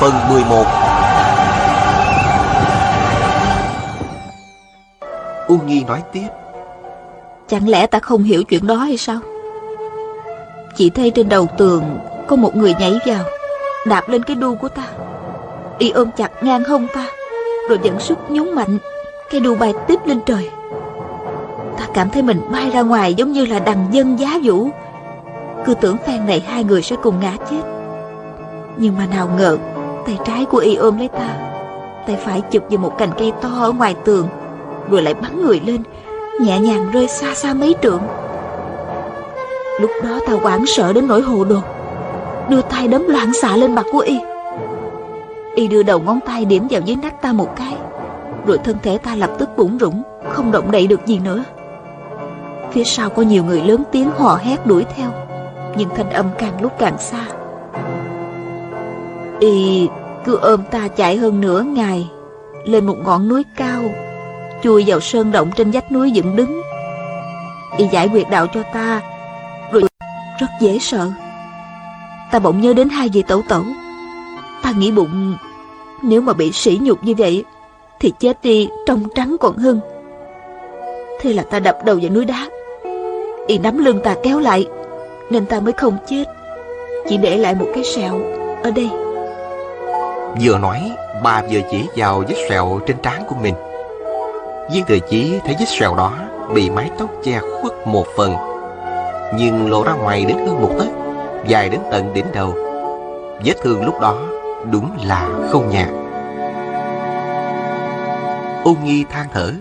Phần 11 Ung Nhi nói tiếp. Chẳng lẽ ta không hiểu chuyện đó hay sao? Chỉ thấy trên đầu tường Có một người nhảy vào, Đạp lên cái đu của ta. Y ôm chặt ngang hông ta, Rồi dẫn sức nhún mạnh, Cái đu bay tiếp lên trời. Ta cảm thấy mình bay ra ngoài Giống như là đằng dân giá vũ. Cứ tưởng phen này hai người sẽ cùng ngã chết. Nhưng mà nào ngờ Tay trái của y ôm lấy ta Tay phải chụp vào một cành cây to ở ngoài tường, Rồi lại bắn người lên, Nhẹ nhàng rơi xa xa mấy trượng. Lúc đó ta hoảng sợ đến nỗi hồ đồ, Đưa tay đấm loạn xạ lên mặt của y. Y đưa đầu ngón tay điểm vào dưới nách ta một cái, Rồi thân thể ta lập tức bủng rủng Không động đậy được gì nữa. Phía sau có nhiều người lớn tiếng hò hét đuổi theo, Nhưng thanh âm càng lúc càng xa. Y cứ ôm ta chạy hơn nửa ngày, Lên một ngọn núi cao, Chui vào sơn động trên vách núi dựng đứng. Y giải quyết đạo cho ta, Rồi rất dễ sợ. Ta bỗng nhớ đến hai vị tẩu tẩu. Ta nghĩ bụng, Nếu mà bị sỉ nhục như vậy, Thì chết đi trong trắng còn hơn. Thế là ta đập đầu vào núi đá. Y nắm lưng ta kéo lại, Nên ta mới không chết. Chỉ để lại một cái sẹo Ở đây. Vừa nói, Bà vừa chỉ vào vết sẹo trên trán của mình. Viên thừa chí thấy vết sẹo đó Bị mái tóc che khuất một phần, Nhưng lộ ra ngoài đến hơn một tấc, Dài đến tận đỉnh đầu. Vết thương lúc đó Đúng là không nhạt. Ôn Nhi than thở,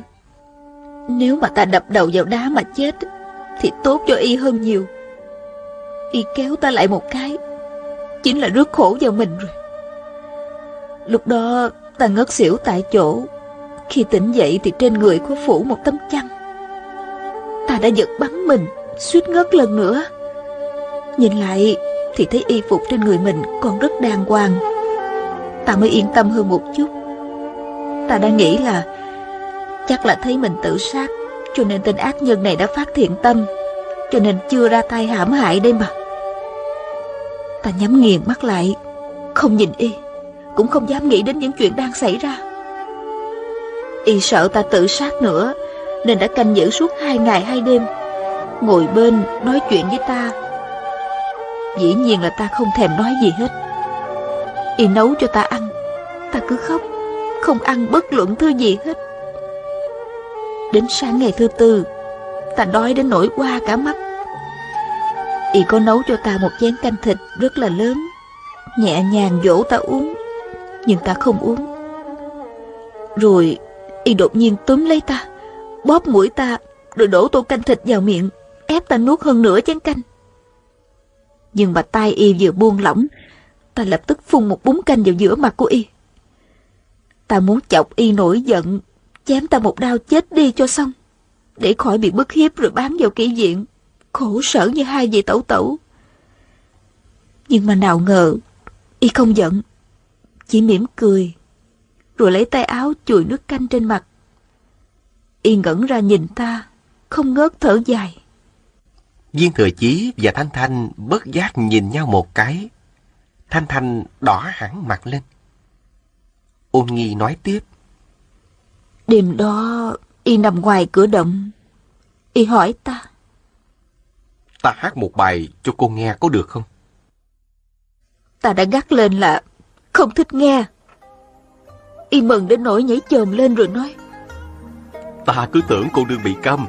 Nếu mà ta đập đầu vào đá mà chết, Thì tốt cho y hơn nhiều. Y kéo ta lại một cái, Chính là rước khổ vào mình rồi. Lúc đó, ta ngất xỉu tại chỗ. Khi tỉnh dậy thì trên người có phủ một tấm chăn. Ta đã giật bắn mình, Suýt ngất lần nữa. Nhìn lại thì thấy y phục trên người mình còn rất đàng hoàng. Ta mới yên tâm hơn một chút. Ta đã nghĩ là Chắc là thấy mình tự sát, Cho nên tên ác nhân này đã phát thiện tâm, Cho nên chưa ra tay hãm hại đây mà. Ta nhắm nghiền mắt lại, Không nhìn y. Cũng không dám nghĩ đến những chuyện đang xảy ra. Y sợ ta tự sát nữa, Nên đã canh giữ suốt hai ngày hai đêm, Ngồi bên nói chuyện với ta. Dĩ nhiên là ta không thèm nói gì hết. Y nấu cho ta ăn, Ta cứ khóc, Không ăn bất luận thứ gì hết. Đến sáng ngày thứ tư, Ta đói đến nỗi qua cả mắt. Y có nấu cho ta một chén canh thịt rất là lớn, Nhẹ nhàng dỗ ta uống. Nhưng ta không uống. Rồi, Y đột nhiên túm lấy ta, Bóp mũi ta, Rồi đổ tô canh thịt vào miệng, Ép ta nuốt hơn nửa chén canh. Nhưng mà tay Y vừa buông lỏng, Ta lập tức phun một búng canh vào giữa mặt của Y. Ta muốn chọc Y nổi giận, Chém ta một đao chết đi cho xong, Để khỏi bị bức hiếp rồi bán vào kỹ viện, Khổ sở như hai vị tẩu tẩu. Nhưng mà nào ngờ, Y không giận. Chỉ mỉm cười Rồi lấy tay áo chùi nước canh trên mặt Y ngẩn ra nhìn ta Không ngớt thở dài Viên thừa chí và Thanh Thanh bất giác nhìn nhau một cái. Thanh Thanh đỏ hẳn mặt lên. Ôn nghi nói tiếp. Đêm đó Y nằm ngoài cửa động Y hỏi ta Ta hát một bài cho cô nghe có được không? Ta đã gắt lên là Không thích nghe. Y mừng đến nỗi nhảy chồm lên rồi nói. Ta cứ tưởng cô đương bị câm.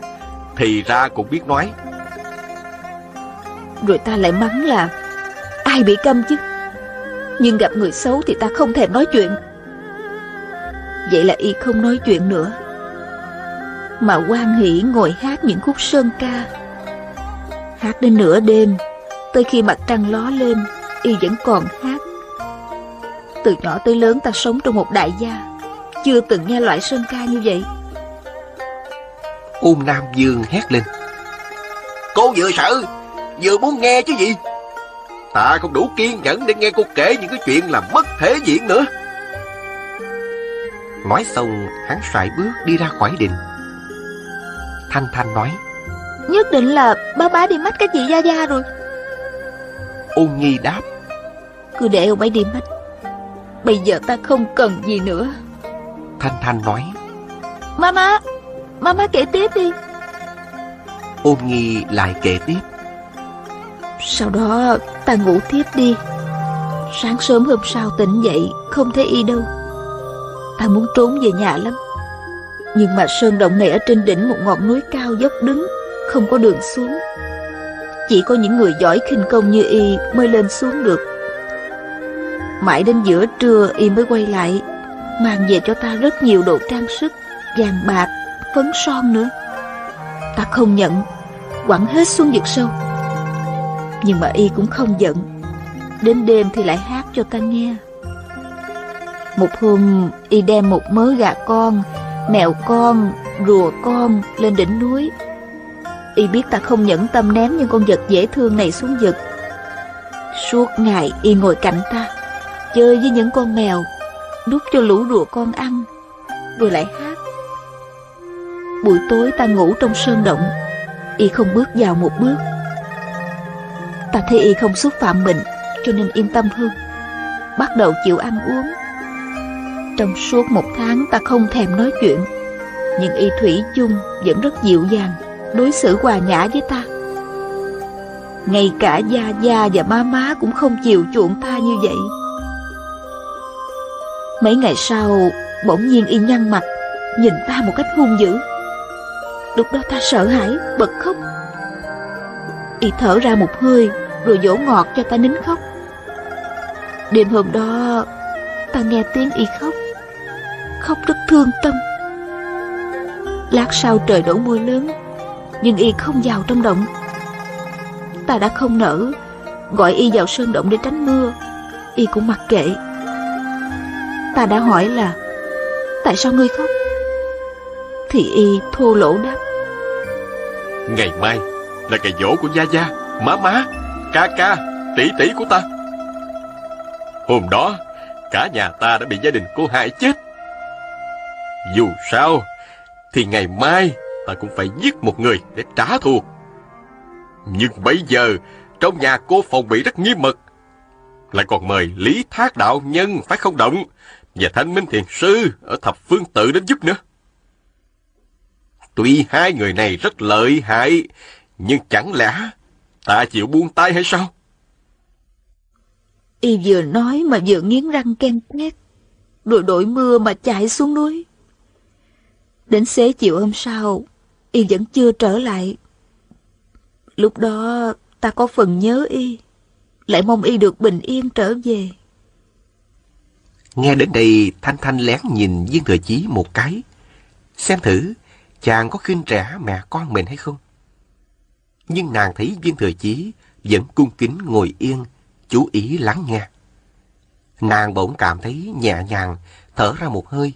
Thì ra cũng biết nói. Rồi ta lại mắng là Ai bị câm chứ? Nhưng gặp người xấu thì ta không thèm nói chuyện. Vậy là y không nói chuyện nữa. Mà quan hỷ ngồi hát những khúc sơn ca. Hát đến nửa đêm Tới khi mặt trăng ló lên Y vẫn còn hát Từ nhỏ tới lớn ta sống trong một đại gia. Chưa từng nghe loại sơn ca như vậy. Ôn Nam Dương hét lên. Cô vừa sợ Vừa muốn nghe chứ gì? Ta không đủ kiên nhẫn để nghe cô kể những cái chuyện làm mất thể diện nữa. Nói xong hắn xoài bước đi ra khỏi đình. Thanh Thanh nói Nhất định là ba bá đi mắt cái chị Gia Gia rồi. Ôn Nhi đáp Cứ để ông ấy đi mắt Bây giờ ta không cần gì nữa. Thanh Thanh nói. Mama Mama kể tiếp đi. Ôn Nhi lại kể tiếp. Sau đó ta ngủ tiếp đi. Sáng sớm hôm sau tỉnh dậy Không thấy y đâu. Ta muốn trốn về nhà lắm. Nhưng mà sơn động này ở trên đỉnh một ngọn núi cao dốc đứng Không có đường xuống. Chỉ có những người giỏi khinh công như y Mới lên xuống được Mãi đến giữa trưa y mới quay lại. Mang về cho ta rất nhiều đồ trang sức Vàng bạc, phấn son nữa. Ta không nhận Quẳng hết xuống vực sâu. Nhưng mà y cũng không giận. Đến đêm thì lại hát cho ta nghe. Một hôm y đem một mớ gà con Mèo con, rùa con lên đỉnh núi. Y biết ta không nhẫn tâm ném những con vật dễ thương này xuống vực. Suốt ngày y ngồi cạnh ta. Chơi với những con mèo, Đút cho lũ rùa con ăn, Rồi lại hát. Buổi tối ta ngủ trong sơn động, Y không bước vào một bước. Ta thấy y không xúc phạm mình, Cho nên yên tâm hơn, Bắt đầu chịu ăn uống. Trong suốt một tháng ta không thèm nói chuyện, Nhưng y thủy chung vẫn rất dịu dàng Đối xử hòa nhã với ta. Ngay cả Gia Gia và Má Má cũng không chịu chuộng ta như vậy. Mấy ngày sau, Bỗng nhiên y nhăn mặt, Nhìn ta một cách hung dữ. Lúc đó ta sợ hãi, Bật khóc. Y thở ra một hơi, Rồi dỗ ngọt cho ta nín khóc. Đêm hôm đó, Ta nghe tiếng y khóc. Khóc rất thương tâm. Lát sau trời đổ mưa lớn, Nhưng y không vào trong động. Ta đã không nỡ, Gọi y vào sơn động để tránh mưa. Y cũng mặc kệ. Ta đã hỏi là Tại sao ngươi khóc Thì y thô lỗ đáp Ngày mai là ngày dỗ của Gia Gia, Má Má, Ca Ca, tỷ tỷ của ta. Hôm đó, cả nhà ta đã bị gia đình cô hại chết. Dù sao, thì ngày mai ta cũng phải giết một người để trả thù. Nhưng bây giờ, trong nhà cô phòng bị rất nghiêm mật. Lại còn mời Lý Thác Đạo Nhân phải không động, và thánh Minh Thiền Sư ở Thập Phương Tự đến giúp nữa. Tuy hai người này rất lợi hại, nhưng chẳng lẽ ta chịu buông tay hay sao? Y vừa nói mà vừa nghiến răng ken két. Rồi đội mưa mà chạy xuống núi. Đến xế chiều hôm sau Y vẫn chưa trở lại. Lúc đó ta có phần nhớ Y. Lại mong Y được bình yên trở về. Nghe đến đây, Thanh Thanh lén nhìn Viên Thừa Chí một cái. Xem thử, chàng có khinh rẻ mẹ con mình hay không? Nhưng nàng thấy Viên Thừa Chí Vẫn cung kính ngồi yên, Chú ý lắng nghe. Nàng bỗng cảm thấy nhẹ nhàng, Thở ra một hơi.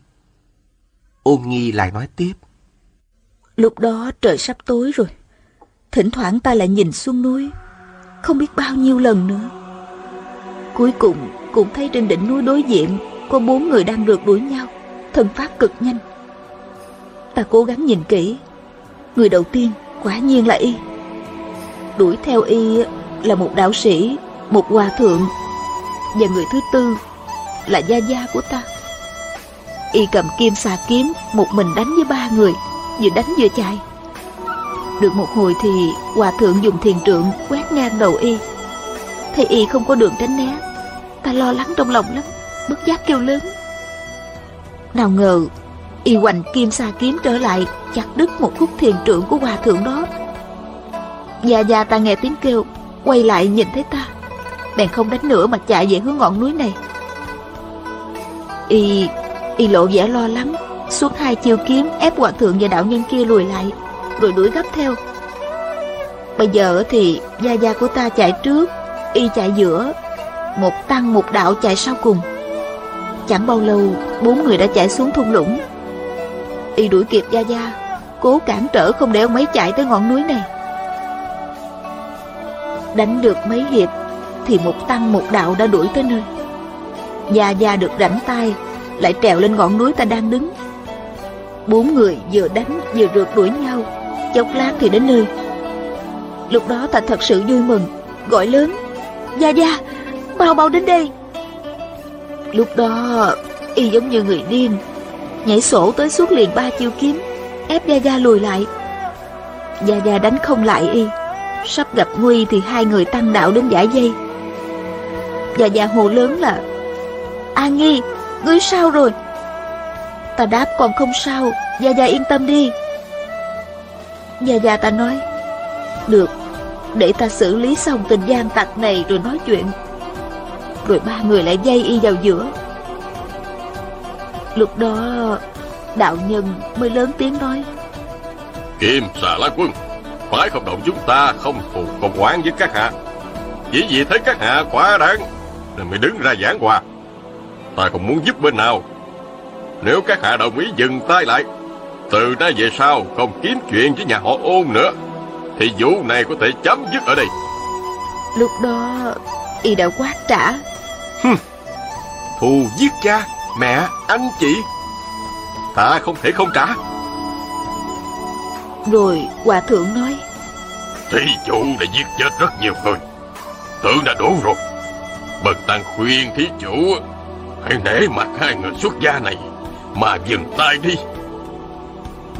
Ôn nghi lại nói tiếp. Lúc đó trời sắp tối rồi. Thỉnh thoảng ta lại nhìn xuống núi, Không biết bao nhiêu lần nữa. Cuối cùng cũng thấy trên đỉnh núi đối diện Có bốn người đang rượt đuổi nhau, thân pháp cực nhanh. Ta cố gắng nhìn kỹ. Người đầu tiên quả nhiên là y. Đuổi theo y là một đạo sĩ, Một hòa thượng, Và người thứ tư là gia gia của ta. Y cầm kim xà kiếm, Một mình đánh với ba người, Vừa đánh vừa chạy. Được một hồi thì Hòa thượng dùng thiền trượng Quét ngang đầu Y. Thấy Y không có đường tránh né Ta lo lắng trong lòng lắm, Bất giác kêu lớn. Nào ngờ, Y hoành kim sa kiếm trở lại, Chặt đứt một khúc thiền trượng của hòa thượng đó. Già già ta nghe tiếng kêu, Quay lại nhìn thấy ta. Bèn không đánh nữa mà chạy về hướng ngọn núi này. Y Y lộ vẻ lo lắng, Suốt hai chiêu kiếm ép hòa thượng và đạo nhân kia lùi lại, Rồi đuổi gấp theo. Bây giờ thì, Gia Gia của ta chạy trước, Y chạy giữa một tăng một đạo chạy sau cùng. Chẳng bao lâu, Bốn người đã chạy xuống thung lũng. Y đuổi kịp Gia Gia, Cố cản trở không để ông ấy chạy tới ngọn núi này. Đánh được mấy hiệp, Thì một tăng một đạo đã đuổi tới nơi. Gia Gia được rảnh tay, Lại trèo lên ngọn núi ta đang đứng. Bốn người vừa đánh vừa rượt đuổi nhau, Chốc lát thì đến nơi. Lúc đó ta thật sự vui mừng, Gọi lớn, Gia Gia Mau mau đến đây. Lúc đó, Y giống như người điên, Nhảy sổ tới suốt liền ba chiêu kiếm, Ép Gia Gia lùi lại. Gia Gia đánh không lại Y, Sắp gặp nguy thì hai người tăng đạo đến giải dây. Gia Gia hồ lớn là, A Nghi, Ngươi sao rồi? Ta đáp còn không sao, Gia Gia yên tâm đi. Gia Gia ta nói, Được, Để ta xử lý xong tình gian tặc này rồi nói chuyện. Rồi ba người lại dây y vào giữa. Lúc đó Đạo nhân mới lớn tiếng nói. Kim xà la quân Phải không động chúng ta không thù không oán với các hạ. Chỉ vì thấy các hạ quá đáng Nên mới đứng ra giảng hòa. Ta không muốn giúp bên nào. Nếu các hạ đồng ý dừng tay lại Từ nay về sau không kiếm chuyện với nhà họ ôn nữa Thì vụ này có thể chấm dứt ở đây. Lúc đó Y đã quát trả Thù giết cha Mẹ, anh chị. Ta không thể không trả. Rồi hòa thượng nói. Thí chủ đã giết chết rất nhiều người. Tưởng đã đủ rồi. Bần tăng khuyên thí chủ Hãy nể mặt hai người xuất gia này Mà dừng tay đi.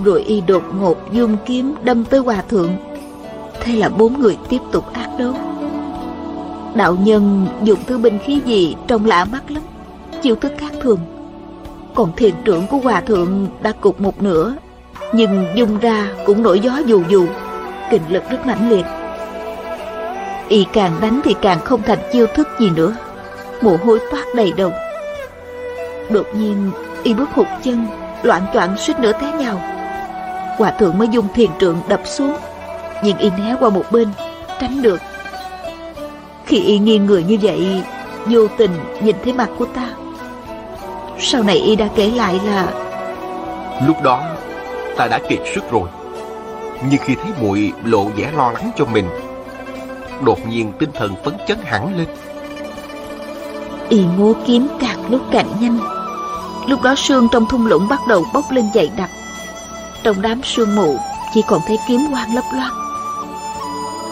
Rồi y đột ngột dung kiếm đâm tới hòa thượng. Thế là bốn người tiếp tục ác đấu Đạo nhân dùng thứ binh khí gì trông lạ mắt lắm. Chiêu thức khác thường. Còn thiền trưởng của hòa thượng đã cục một nửa, Nhưng dung ra cũng nổi gió dù dù Kình lực rất mãnh liệt. Y càng đánh thì càng không thành chiêu thức gì nữa. Mồ hôi toát đầy đầu. Đột nhiên, Y bước hụt chân, Loạn choạng suýt nữa té nhào. Hòa thượng mới dùng thiền trượng đập xuống, Nhưng Y né qua một bên, Tránh được. Khi Y nghiêng người như vậy Vô tình nhìn thấy mặt của ta. Sau này Y đã kể lại là Lúc đó ta đã kiệt sức rồi. Nhưng khi thấy muội lộ vẻ lo lắng cho mình Đột nhiên tinh thần phấn chấn hẳn lên. Y múa kiếm càng lúc càng nhanh. Lúc đó sương trong thung lũng bắt đầu bốc lên dày đặc. Trong đám sương mù Chỉ còn thấy kiếm quang lấp loáng.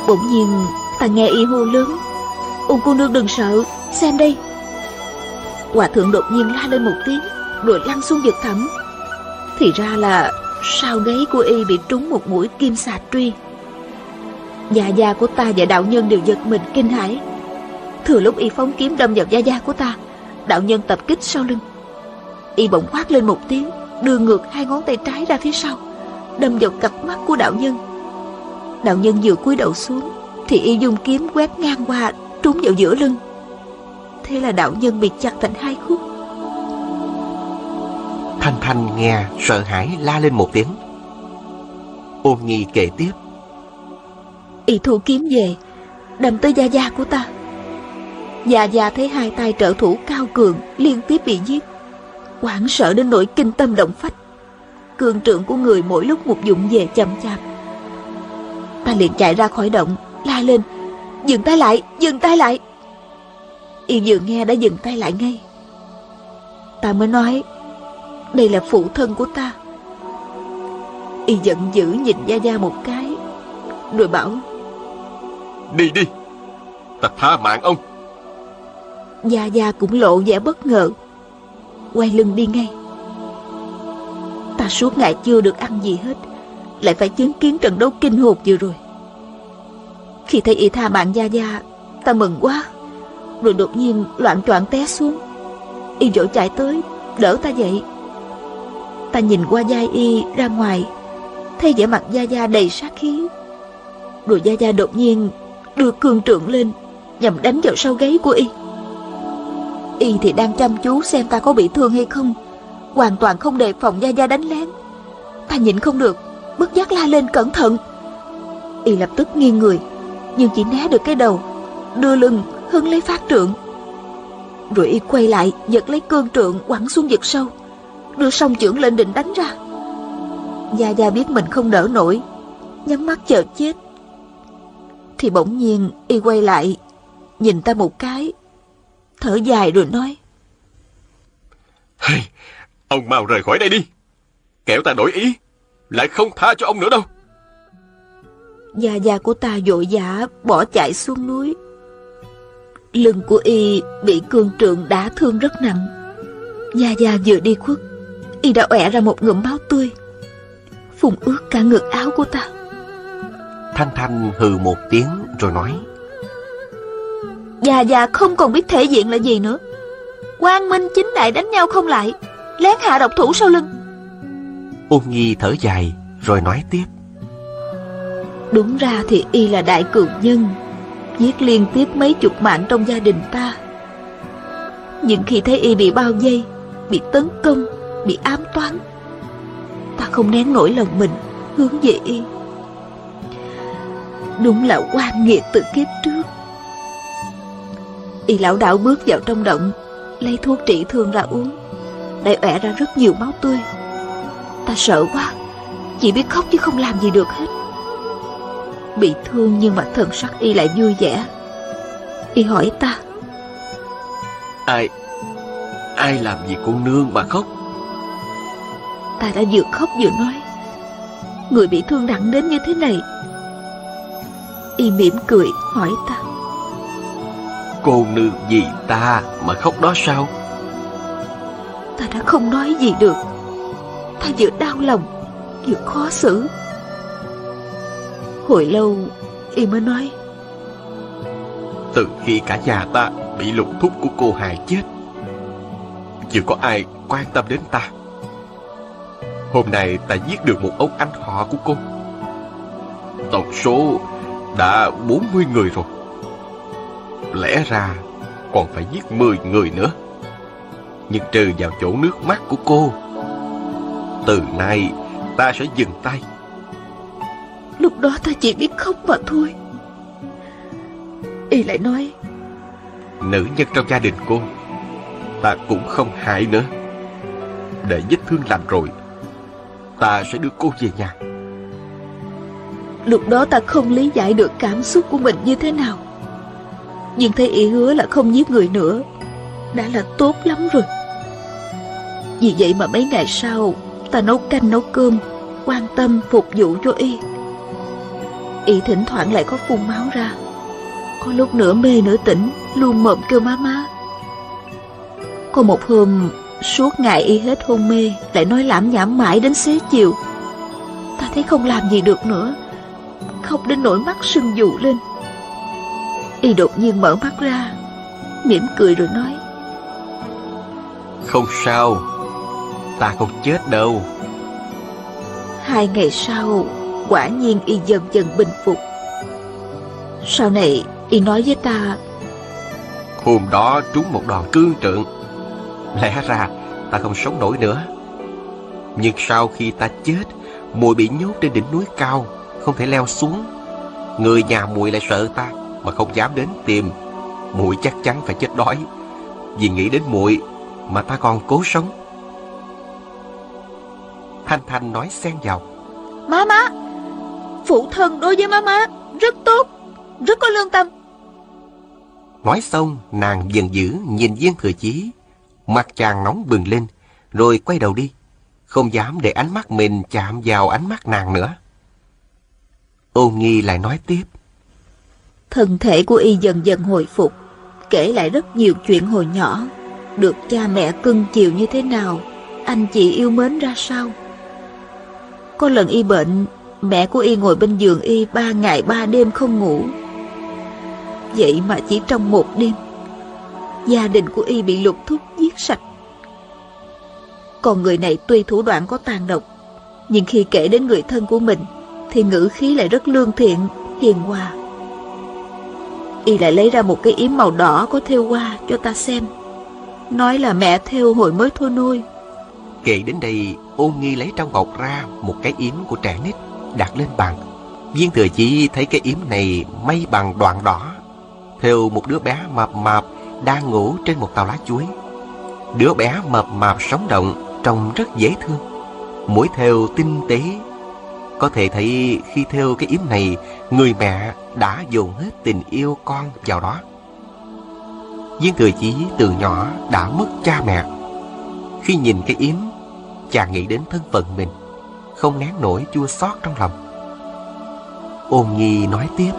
Bỗng nhiên ta nghe y hô lớn Ung cô nương đừng sợ. Xem đây. Hòa thượng đột nhiên la lên một tiếng, Rồi lăn xuống vực thẳm. Thì ra là Sau gáy của y bị trúng một mũi kim xà truy. Da da của ta và đạo nhân đều giật mình kinh hãi. Thừa lúc y phóng kiếm đâm vào da da của ta, Đạo nhân tập kích sau lưng. Y bỗng quát lên một tiếng, Đưa ngược hai ngón tay trái ra phía sau, Đâm vào cặp mắt của đạo nhân. Đạo nhân vừa cúi đầu xuống, Thì y dùng kiếm quét ngang qua Trúng vào giữa lưng. Thế là đạo nhân bị chặt thành hai khúc. Thanh Thanh nghe sợ hãi la lên một tiếng. Ôn nghi kể tiếp. Y thu kiếm về Đâm tới da da của ta. Già già thấy hai tay trợ thủ cao cường Liên tiếp bị giết hoảng sợ đến nỗi kinh tâm động phách. Cường trượng của người mỗi lúc một dụng về chậm chạp. Ta liền chạy ra khỏi động La lên Dừng tay lại, dừng tay lại. Y vừa nghe đã dừng tay lại ngay. Ta mới nói Đây là phụ thân của ta. Y giận dữ nhìn Gia Gia một cái Rồi bảo Đi đi Ta tha mạng ông. Gia Gia cũng lộ vẻ bất ngờ. Quay lưng đi ngay. Ta suốt ngày chưa được ăn gì hết Lại phải chứng kiến trận đấu kinh hồn vừa rồi khi thấy y tha mạng Gia Gia, Ta mừng quá. Rồi đột nhiên loạn troạn té xuống. Y vội chạy tới, Đỡ ta dậy. Ta nhìn qua vai y ra ngoài, Thấy vẻ mặt Gia Gia đầy sát khí. Rồi Gia Gia đột nhiên Đưa cương trượng lên, Nhằm đánh vào sau gáy của y. Y thì đang chăm chú xem ta có bị thương hay không. Hoàn toàn không đề phòng Gia Gia đánh lén. Ta nhịn không được, Bất giác la lên cẩn thận. Y lập tức nghiêng người. Nhưng chỉ né được cái đầu Đưa lưng hứng lấy phát trượng Rồi y quay lại Giật lấy cương trượng quẳng xuống vực sâu Đưa song trưởng lên định đánh ra. Gia Gia biết mình không đỡ nổi Nhắm mắt chờ chết. Thì bỗng nhiên y quay lại Nhìn ta một cái Thở dài rồi nói. Hey, Ông mau rời khỏi đây đi. Kẻo ta đổi ý Lại không tha cho ông nữa đâu. Gia Gia của ta vội vã bỏ chạy xuống núi. Lưng của y bị cương trượng đả thương rất nặng. Gia Gia vừa đi khuất Y đã ọe ra một ngụm máu tươi Phùng ướt cả ngực áo của ta. Thanh Thanh hừ một tiếng rồi nói Già già không còn biết thể diện là gì nữa. Quang Minh chính đại đánh nhau không lại Lén hạ độc thủ sau lưng. Ôn Nhi thở dài rồi nói tiếp Đúng ra thì y là đại cường nhân, Giết liên tiếp mấy chục mạng trong gia đình ta. Nhưng khi thấy y bị bao vây, Bị tấn công, Bị ám toán, Ta không nén nổi lòng mình, Hướng về y. Đúng là quan nghiệt từ kiếp trước. Y lão đạo bước vào trong động, Lấy thuốc trị thương ra uống đại ẻ ra rất nhiều máu tươi. Ta sợ quá, Chỉ biết khóc chứ không làm gì được hết. Bị thương nhưng mà thần sắc y lại vui vẻ. Y hỏi ta Ai Ai làm gì cô nương mà khóc? Ta đã vừa khóc vừa nói Người bị thương nặng đến như thế này. Y mỉm cười hỏi ta Cô nương vì ta mà khóc đó sao? Ta đã không nói gì được. Ta vừa đau lòng Vừa khó xử Hồi lâu Y mới nói. Từ khi cả nhà ta bị lục thúc của cô hại chết, Chưa có ai quan tâm đến ta. Hôm nay ta giết được một ông anh họ của cô. Tổng số đã 40 người rồi. Lẽ ra còn phải giết 10 người nữa. Nhưng trừ vào chỗ nước mắt của cô, Từ nay ta sẽ dừng tay. Lúc đó ta chỉ biết khóc mà thôi. Y lại nói Nữ nhân trong gia đình cô Ta cũng không hại nữa. Để vết thương lành rồi Ta sẽ đưa cô về nhà. Lúc đó ta không lý giải được cảm xúc của mình như thế nào. Nhưng thấy ý hứa là không giết người nữa Đã là tốt lắm rồi. Vì vậy mà mấy ngày sau Ta nấu canh nấu cơm Quan tâm phục vụ cho y Y thỉnh thoảng lại có phun máu ra. Có lúc nửa mê nửa tỉnh Luôn mộm kêu má má. Có một hôm Suốt ngày y hết hôn mê Lại nói lãm nhảm mãi đến xế chiều. Ta thấy không làm gì được nữa Khóc đến nỗi mắt sưng dụ lên. Y đột nhiên mở mắt ra mỉm cười rồi nói. Không sao Ta không chết đâu. Hai ngày sau Quả nhiên y dần dần bình phục. Sau này y nói với ta Hôm đó trúng một đòn cương trượng. Lẽ ra ta không sống nổi nữa. Nhưng sau khi ta chết Mùi bị nhốt trên đỉnh núi cao Không thể leo xuống. Người nhà mùi lại sợ ta Mà không dám đến tìm. Mùi chắc chắn phải chết đói. Vì nghĩ đến muội Mà ta còn cố sống. Thanh Thanh nói xen vào. Má má Phụ thân đối với má má. Rất tốt Rất có lương tâm. Nói xong nàng giận dữ nhìn viên thừa chí. Mặt chàng nóng bừng lên Rồi quay đầu đi. Không dám để ánh mắt mình chạm vào ánh mắt nàng nữa. Ôn nghi lại nói tiếp. Thân thể của y dần dần hồi phục Kể lại rất nhiều chuyện hồi nhỏ. Được cha mẹ cưng chiều như thế nào Anh chị yêu mến ra sao? Có lần y bệnh Mẹ của y ngồi bên giường y Ba ngày ba đêm không ngủ. Vậy mà chỉ trong một đêm, Gia đình của y bị lục thúc giết sạch. Còn người này tuy thủ đoạn có tàn độc, Nhưng khi kể đến người thân của mình, Thì ngữ khí lại rất lương thiện, Hiền hòa. Y lại lấy ra một cái yếm màu đỏ có thêu hoa cho ta xem. Nói là mẹ thêu hồi mới thôi nuôi. Kể đến đây ôn nghi lấy trong bọc ra Một cái yếm của trẻ nít. Đặt lên bàn Viên thừa chí thấy cái yếm này may bằng đoạn đỏ Theo một đứa bé mập mạp đang ngủ trên một tàu lá chuối. Đứa bé mập mạp sống động, trông rất dễ thương. Mũi theo tinh tế. Có thể thấy khi theo cái yếm này, người mẹ đã dồn hết tình yêu con vào đó. Viên Thừa Chí từ nhỏ đã mất cha mẹ. Khi nhìn cái yếm, chàng nghĩ đến thân phận mình, không nén nổi chua xót trong lòng. Ôn Nhi nói tiếp.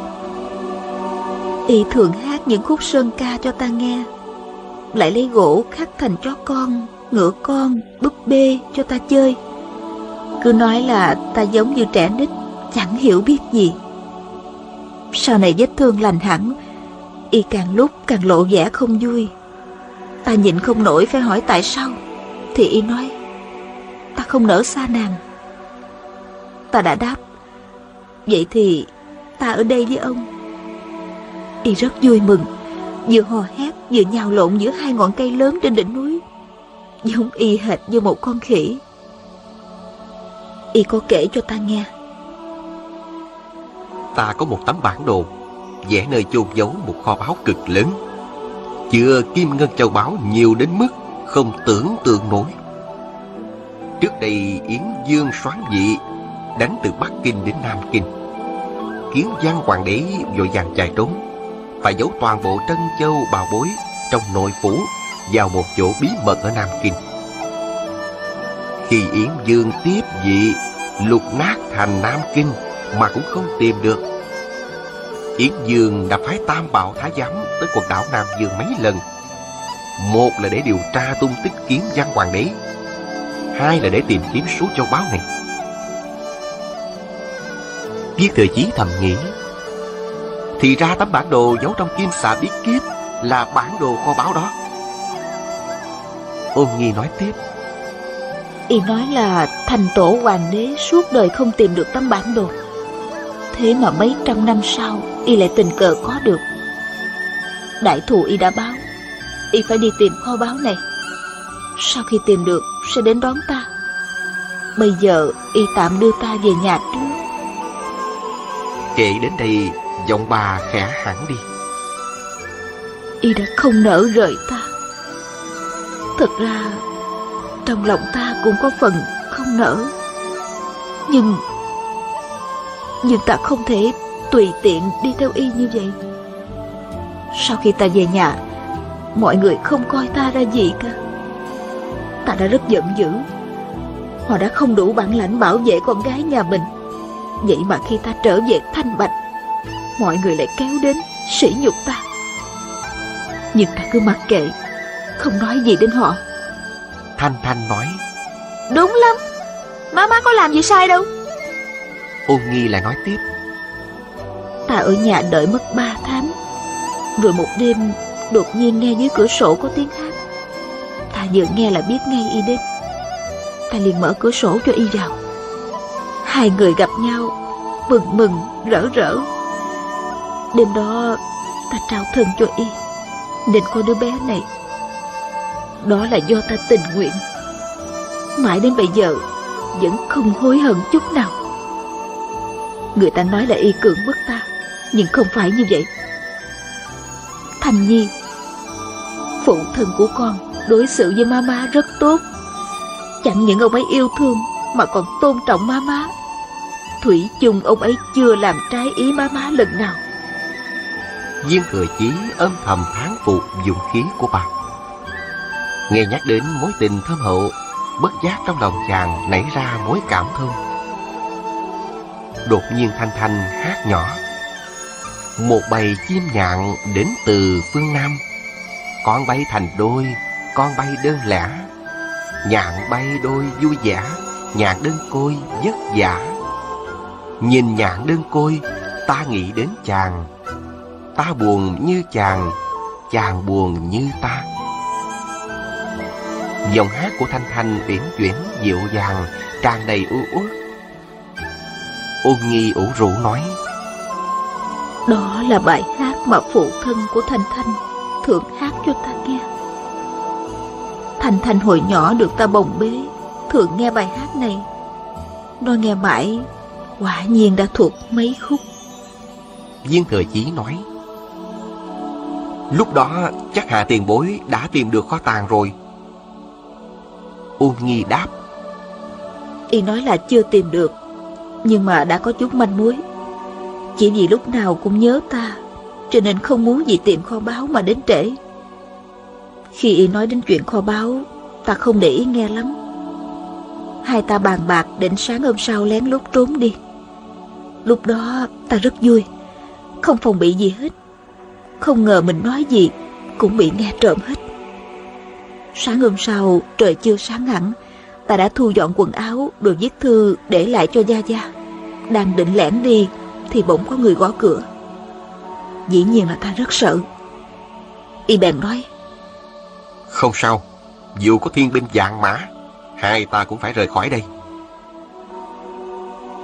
Y thường hát những khúc sơn ca cho ta nghe. Lại lấy gỗ khắc thành chó con Ngựa con, búp bê cho ta chơi. Cứ nói là ta giống như trẻ nít Chẳng hiểu biết gì. Sau này vết thương lành hẳn Y càng lúc càng lộ vẻ không vui. Ta nhịn không nổi phải hỏi tại sao Thì Y nói Ta không nỡ xa nàng. Ta đã đáp. Vậy thì ta ở đây với ông. Y rất vui mừng, Vừa hò hét vừa nhào lộn giữa hai ngọn cây lớn trên đỉnh núi. Giống y hệt như một con khỉ. Y có kể cho ta nghe. Ta có một tấm bản đồ, vẽ nơi chôn giấu một kho báu cực lớn. Chứa kim ngân châu báu nhiều đến mức không tưởng tượng nổi. Trước đây Yến Dương soán dị đánh từ Bắc Kinh đến Nam Kinh Kiến Giang hoàng đế vội vàng chạy trốn, phải giấu toàn bộ trân châu, bào bối trong nội phủ vào một chỗ bí mật ở Nam Kinh. Khi Yến Dương tiếp vị lục nát thành Nam Kinh mà cũng không tìm được. Yến Dương đã phái tam bảo thái giám tới quần đảo Nam Dương mấy lần. Một là để điều tra tung tích kiếm văn hoàng đế. Hai là để tìm kiếm số châu báu này. Viết thừa chí thầm nghĩ. Thì ra tấm bản đồ giấu trong kim xà bí kíp Là bản đồ kho báu đó. Ôn Nhi nói tiếp. Y nói là thành tổ hoàng đế suốt đời không tìm được tấm bản đồ. Thế mà mấy trăm năm sau, Y lại tình cờ có được. Đại thù Y đã báo, Y phải đi tìm kho báu này. Sau khi tìm được, sẽ đến đón ta. Bây giờ Y tạm đưa ta về nhà trước. Kể đến đây, Giọng bà khẽ hẳn đi. Y đã không nỡ rời ta. Thật ra, Trong lòng ta cũng có phần không nỡ. Nhưng Nhưng ta không thể Tùy tiện đi theo Y như vậy. Sau khi ta về nhà, Mọi người không coi ta ra gì cả. Ta đã rất giận dữ. Họ đã không đủ bản lãnh bảo vệ con gái nhà mình. Vậy mà khi ta trở về thanh bạch mọi người lại kéo đến sỉ nhục ta. Nhưng ta cứ mặc kệ không nói gì đến họ. Thanh thanh nói đúng lắm má má có làm gì sai đâu. Ôn nghi lại nói tiếp ta ở nhà đợi mất ba tháng rồi một đêm đột nhiên nghe dưới cửa sổ có tiếng hát. Ta vừa nghe là biết ngay y đến. Ta liền mở cửa sổ cho y vào hai người gặp nhau mừng mừng rỡ rỡ. Đêm đó, ta trao thân cho y, Nên có đứa bé này. Đó là do ta tình nguyện. Mãi đến bây giờ, Vẫn không hối hận chút nào. Người ta nói là y cưỡng bức ta, Nhưng không phải như vậy. Thành Nhi, Phụ thân của con Đối xử với mama rất tốt. Chẳng những ông ấy yêu thương, Mà còn tôn trọng mama Thủy chung ông ấy chưa làm trái ý má má lần nào. Viên thừa chí âm thầm thán phục dụng khí của bà. Nghe nhắc đến mối tình thơm hậu Bất giác trong lòng chàng nảy ra mối cảm thương. Đột nhiên Thanh Thanh hát nhỏ Một bầy chim nhạn đến từ phương Nam. Con bay thành đôi, con bay đơn lẻ. Nhạn bay đôi vui vẻ Nhạn đơn côi vất vả. Nhìn nhạn đơn côi, Ta nghĩ đến chàng. Ta buồn như chàng Chàng buồn như ta. Giọng hát của Thanh Thanh uyển chuyển dịu dàng, Tràn đầy u uất. Ôn nghi ủ rũ nói, Đó là bài hát mà phụ thân của Thanh Thanh Thường hát cho ta nghe. Thanh Thanh hồi nhỏ được ta bồng bế, Thường nghe bài hát này. Nó nghe mãi Quả nhiên đã thuộc mấy khúc. Viên Thừa Chí nói Lúc đó chắc hạ tiền bối đã tìm được kho tàng rồi. Ôn nghi đáp Y nói là chưa tìm được Nhưng mà đã có chút manh mối. Chỉ vì lúc nào cũng nhớ ta Cho nên không muốn gì tìm kho báu mà đến trễ. Khi Y nói đến chuyện kho báu Ta không để ý nghe lắm. Hai ta bàn bạc định sáng hôm sau lén lút trốn đi Lúc đó ta rất vui. Không phòng bị gì hết. Không ngờ mình nói gì Cũng bị nghe trộm hết. Sáng hôm sau, trời chưa sáng hẳn, Ta đã thu dọn quần áo, đồ viết thư để lại cho Gia Gia. Đang định lẻn đi Thì bỗng có người gõ cửa. Dĩ nhiên là ta rất sợ. Y bèn nói, Không sao, Dù có thiên binh dạng mã, Hai ta cũng phải rời khỏi đây.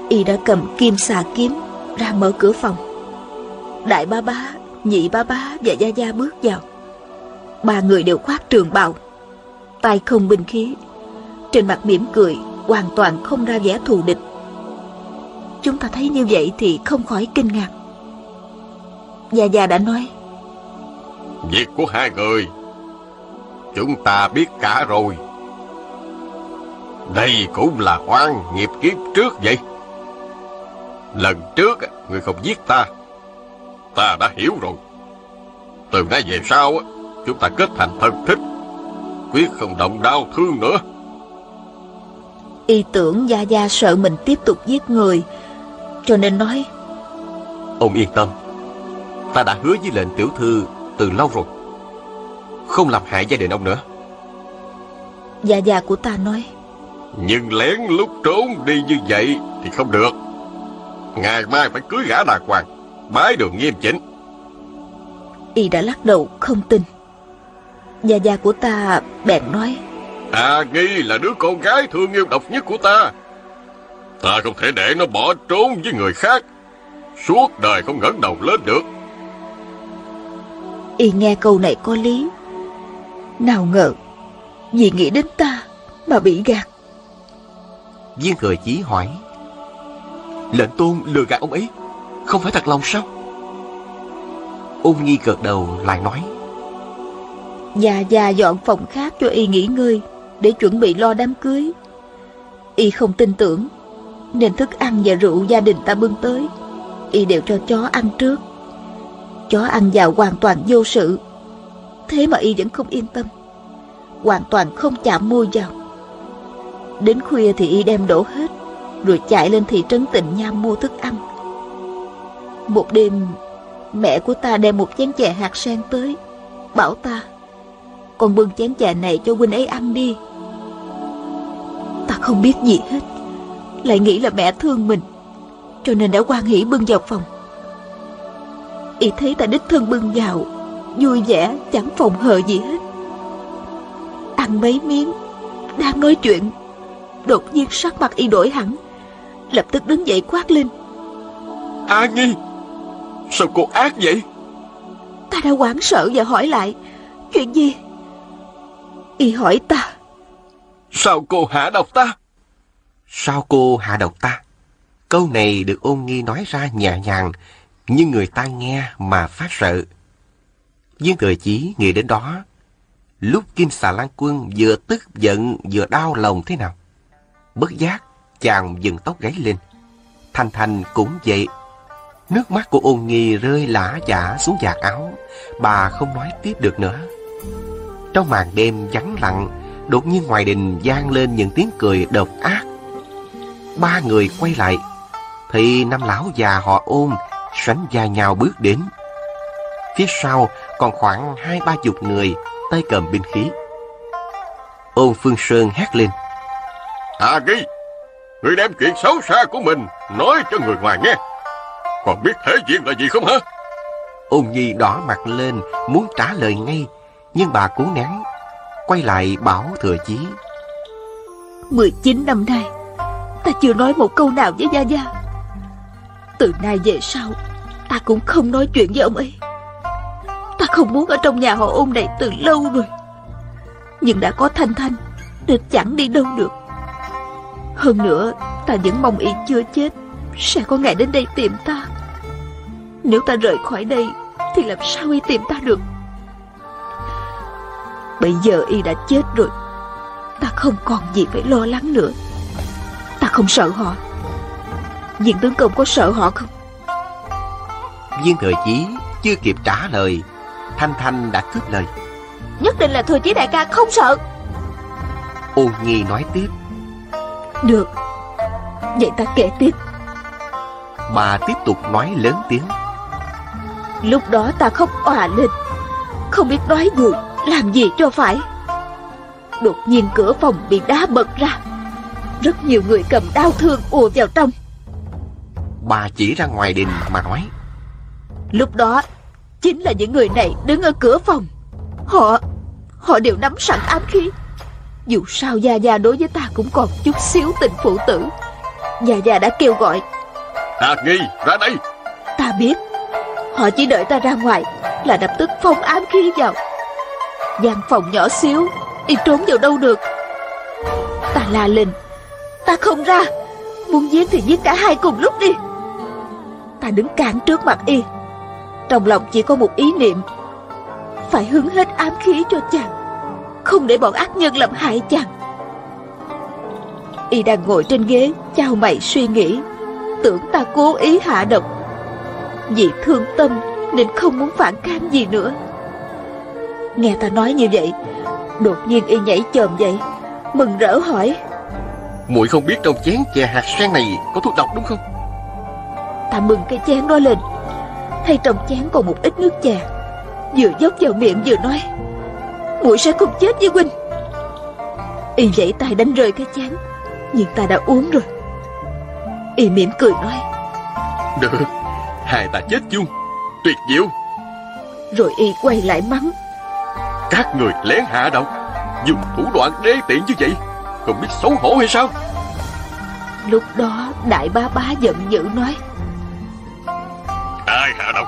Y đã cầm kim xà kiếm Ra mở cửa phòng. Đại ba bá, nhị ba bá và Gia Gia bước vào. Ba người đều khoác trường bào tay không binh khí. Trên mặt mỉm cười hoàn toàn không ra vẻ thù địch. Chúng ta thấy như vậy thì không khỏi kinh ngạc. Gia gia đã nói việc của hai người chúng ta biết cả rồi. Đây cũng là oan nghiệp kiếp trước vậy lần trước người không giết ta. Ta đã hiểu rồi. Từ nay về sau chúng ta kết thành thân thích. Quyết không động đau thương nữa. Y tưởng Gia Gia sợ mình tiếp tục giết người Cho nên nói Ông yên tâm. Ta đã hứa với lệnh tiểu thư từ lâu rồi. Không làm hại gia đình ông nữa. Gia Gia của ta nói Nhưng lén lúc trốn đi như vậy Thì không được Ngày mai phải cưới gã đàng hoàng. Bái đường nghiêm chỉnh. Y đã lắc đầu không tin. Gia Gia của ta bèn nói. À Nghi là đứa con gái thương yêu độc nhất của ta. Ta không thể để nó bỏ trốn với người khác. Suốt đời không ngẩng đầu lên được. Y nghe câu này có lý. Nào ngờ Vì nghĩ đến ta Mà bị gạt. Viên thừa chí hỏi Lệnh tôn lừa gạt ông ấy. Không phải thật lòng sao? Ôn nghi gật đầu lại nói. Già già dọn phòng khác cho y nghỉ ngơi, Để chuẩn bị lo đám cưới. Y không tin tưởng, Nên thức ăn và rượu gia đình ta bưng tới. Y đều cho chó ăn trước. Chó ăn vào hoàn toàn vô sự. Thế mà Y vẫn không yên tâm. Hoàn toàn không chạm môi vào. Đến khuya thì Y đem đổ hết. Rồi chạy lên thị trấn tịnh nham mua thức ăn. Một đêm, Mẹ của ta đem một chén chè hạt sen tới, Bảo ta, con bưng chén chè này cho huynh ấy ăn đi. Ta không biết gì hết, Lại nghĩ là mẹ thương mình, Cho nên đã quan hỷ bưng vào phòng. Y thấy ta đích thân bưng vào, Vui vẻ, chẳng phòng hờ gì hết. Ăn mấy miếng, Đang nói chuyện, Đột nhiên sắc mặt y đổi hẳn. Lập tức đứng dậy quát lên. A Nghi Sao cô ác vậy? Ta đã hoảng sợ và hỏi lại Chuyện gì? Y hỏi ta Sao cô hạ độc ta? Sao cô hạ độc ta? Câu này được ôn nghi nói ra nhẹ nhàng Nhưng người ta nghe mà phát sợ. Viên thừa chí nghĩ đến đó Lúc Kim xà lan quân vừa tức giận vừa đau lòng thế nào? Bất giác chàng dừng tóc gáy lên Thanh Thanh cũng vậy Nước mắt của ôn nghi rơi lã chả xuống vạt áo Bà không nói tiếp được nữa trong màn đêm vắng lặng, đột nhiên ngoài đình vang lên những tiếng cười độc ác. Ba người quay lại, thì năm lão già họ ôn sánh vai nhau bước đến. Phía sau còn khoảng hai ba chục người tay cầm binh khí. Ôn Phương Sơn hét lên. a ghi, người đem chuyện xấu xa của mình nói cho người ngoài nghe. Còn biết thể diện là gì không hả? Ôn Nhi đỏ mặt lên muốn trả lời ngay nhưng bà cố nén Quay lại bảo thừa chí. 19 năm nay Ta chưa nói một câu nào với Gia Gia. Từ nay về sau Ta cũng không nói chuyện với ông ấy. Ta không muốn ở trong nhà họ ôn này từ lâu rồi. Nhưng đã có Thanh Thanh Nên chẳng đi đâu được Hơn nữa Ta vẫn mong y chưa chết Sẽ có ngày đến đây tìm ta. Nếu ta rời khỏi đây Thì làm sao y tìm ta được? Bây giờ y đã chết rồi. Ta không còn gì phải lo lắng nữa. Ta không sợ họ. Viên tướng công có sợ họ không? Viên thừa chí chưa kịp trả lời Thanh Thanh đã cướp lời. Nhất định là thừa chí đại ca không sợ. Ôn Nhi nói tiếp Được. Vậy ta kể tiếp. Bà tiếp tục nói lớn tiếng. Lúc đó ta khóc òa lên. Không biết nói gì Làm gì cho phải. Đột nhiên cửa phòng bị đá bật ra. Rất nhiều người cầm đau thương ùa vào trong. Bà chỉ ra ngoài đình mà nói. Lúc đó Chính là những người này đứng ở cửa phòng. Họ Họ đều nắm sẵn ám khí Dù sao Gia Gia đối với ta cũng còn chút xíu tình phụ tử. Gia Gia đã kêu gọi. Hạt nghi ra đây. Ta biết. Họ chỉ đợi ta ra ngoài Là lập tức phóng ám khí vào. Gian phòng nhỏ xíu Y trốn vào đâu được? Ta la lên. Ta không ra. Muốn giết thì giết cả hai cùng lúc đi. Ta đứng cản trước mặt Y. Trong lòng chỉ có một ý niệm. Phải hứng hết ám khí cho chàng Không để bọn ác nhân làm hại chàng. Y đang ngồi trên ghế Chào mày suy nghĩ Tưởng ta cố ý hạ độc. Vì thương tâm Nên không muốn phản kháng gì nữa. Nghe ta nói như vậy Đột nhiên y nhảy chồm dậy Mừng rỡ hỏi. Muội không biết trong chén chè hạt sen này có thuốc độc đúng không? Ta mừng cái chén đó lên. Thấy trong chén còn một ít nước chè. Vừa dốc vào miệng vừa nói muội sẽ không chết với huynh. Y dãy tay đánh rơi cái chén Nhưng ta đã uống rồi. Y mỉm cười nói Được Hai ta chết chung Tuyệt diệu. Rồi Y quay lại mắng Các người lén hạ độc Dùng thủ đoạn đê tiện như vậy Không biết xấu hổ hay sao? Lúc đó đại bá bá giận dữ nói Ai hạ độc?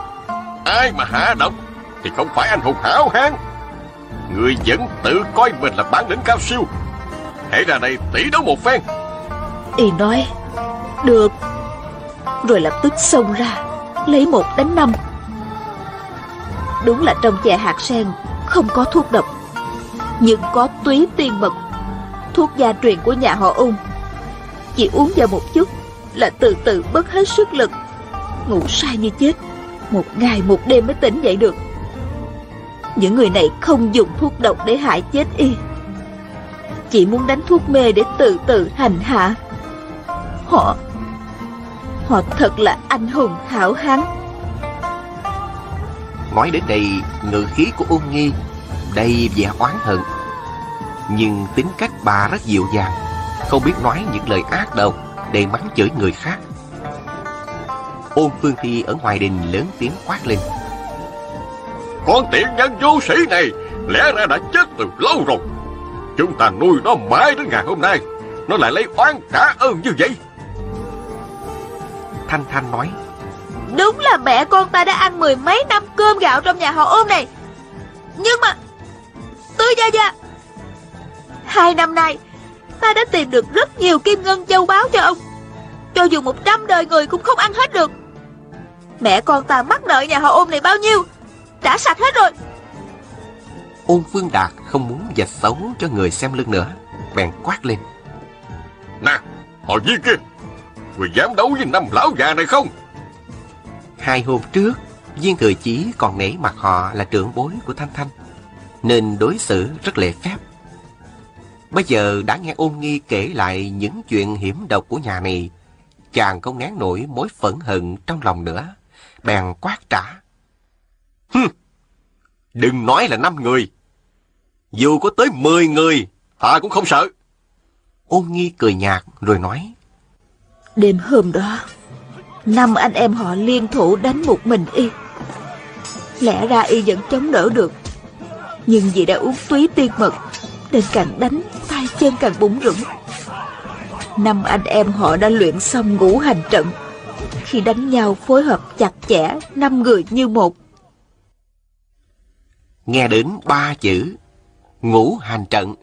Ai mà hạ độc? Thì không phải anh hùng hảo hán Người vẫn tự coi mình là bản lĩnh cao siêu. Hãy ra đây tỷ đấu một phen. Y nói, Được. Rồi lập tức xông ra, Lấy một đánh năm. Đúng là trong chè hạt sen, Không có thuốc độc, Nhưng có túy tiên mật, Thuốc gia truyền của nhà họ ung. Chỉ uống vào một chút Là từ từ mất hết sức lực. Ngủ sai như chết, Một ngày một đêm mới tỉnh dậy được. Những người này không dùng thuốc độc để hại chết y. Chỉ muốn đánh thuốc mê để từ từ hành hạ. Họ Họ thật là anh hùng hảo hán. Nói đến đây ngự khí của ôn nghi Đầy vẻ oán hận. Nhưng tính cách bà rất dịu dàng, Không biết nói những lời ác độc Để mắng chửi người khác. Ôn Phương Thi ở ngoài đình lớn tiếng quát lên. Con tiện nhân vô sĩ này Lẽ ra đã chết từ lâu rồi. Chúng ta nuôi nó mãi đến ngày hôm nay Nó lại lấy oán trả ơn như vậy. Thanh Thanh nói Đúng là mẹ con ta đã ăn mười mấy năm cơm gạo trong nhà họ ôm này. Nhưng mà Tứ Gia Gia Hai năm nay Ta đã tìm được rất nhiều kim ngân châu báu cho ông. Cho dù một trăm đời người cũng không ăn hết được. Mẹ con ta mắc nợ nhà họ ôm này bao nhiêu Trả sạch hết rồi. Ôn Phương Đạt không muốn dạch xấu cho người xem lưng nữa Bèn quát lên. Nè Họ viên kia Người dám đấu với năm lão già này không? Hai hôm trước Viên Thừa Chí còn nể mặt họ là trưởng bối của Thanh Thanh Nên đối xử rất lễ phép. Bây giờ đã nghe ôn nghi kể lại những chuyện hiểm độc của nhà này Chàng không nén nổi mối phẫn hận trong lòng nữa Bèn quát trả Hừm Đừng nói là năm người. Dù có tới mười người, Ta cũng không sợ. Ôn nghi cười nhạt rồi nói. Đêm hôm đó, Năm anh em họ liên thủ đánh một mình y. Lẽ ra y vẫn chống đỡ được, Nhưng vì đã uống túy tiên mật, Nên càng đánh, tay chân càng bủng rủng. Năm anh em họ đã luyện xong ngũ hành trận. Khi đánh nhau phối hợp chặt chẽ, Năm người như một. Nghe đến ba chữ, Ngũ hành trận,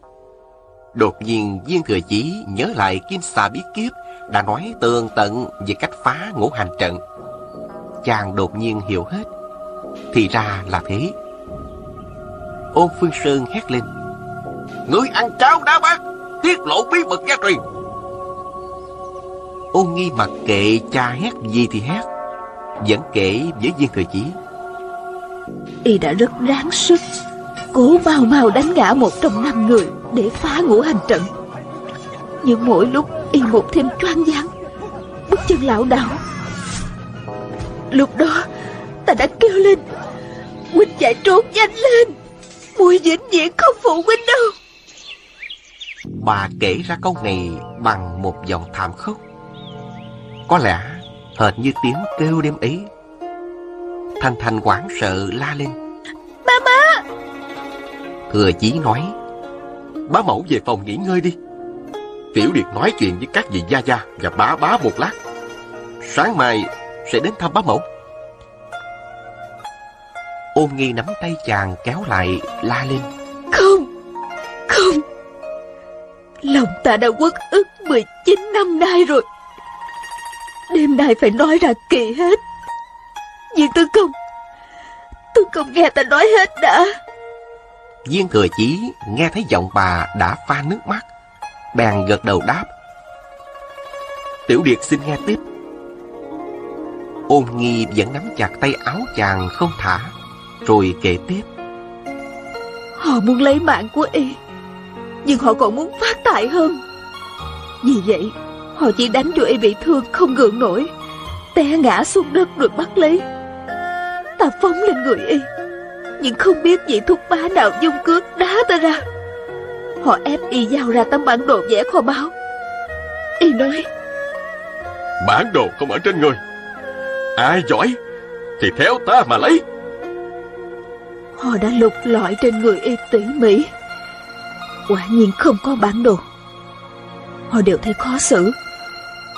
Đột nhiên viên thừa chí nhớ lại kim xà biết kiếp Đã nói tường tận về cách phá ngũ hành trận. Chàng đột nhiên hiểu hết, Thì ra là thế. Ôn Phương Sơn hét lên, người ăn cháo đá bát, Tiết lộ bí mật gia truyền. Ôn nghi mặc kệ cha hét gì thì hét, Vẫn kể với viên thừa chí Y đã rất ráng sức, Cố mau mau đánh ngã một trong năm người Để phá ngũ hành trận. Nhưng mỗi lúc Y một thêm choáng váng, Bước chân lão đảo. Lúc đó, Ta đã kêu lên, Huynh chạy trốn nhanh lên Mùi vĩnh viễn không phụ huynh đâu. Bà kể ra câu này bằng một giọng thảm khốc. Có lẽ hệt như tiếng kêu đêm ấy Thanh Thanh hoảng sợ la lên. Ba má! Thừa chí nói Bá mẫu về phòng nghỉ ngơi đi. Tiểu Điệt nói chuyện với các vị gia gia Và bá bá một lát. Sáng mai sẽ đến thăm bá mẫu. Ôn nghi nắm tay chàng kéo lại la lên. Không Không. Lòng ta đã uất ức 19 năm nay rồi. Đêm nay phải nói ra kỳ hết Nhưng tôi không Tôi không nghe ta nói hết đã. Viên thừa chí nghe thấy giọng bà đã pha nước mắt Bèn gật đầu đáp. Tiểu Điệt xin nghe tiếp. Ôn nghi vẫn nắm chặt tay áo chàng không thả Rồi kể tiếp. Họ muốn lấy mạng của y Nhưng họ còn muốn phát tài hơn. Vì vậy Họ chỉ đánh cho y bị thương không gượng nổi Té ngã xuống đất rồi bắt lấy Ta phóng lên người y. Nhưng không biết vị thúc bá nào dung cước đá ta ra. Họ ép y giao ra tấm bản đồ vẽ kho báu. Y nói Bản đồ không ở trên người. Ai giỏi Thì theo ta mà lấy. Họ đã lục lọi trên người y tỉ mỉ. Quả nhiên không có bản đồ. Họ đều thấy khó xử.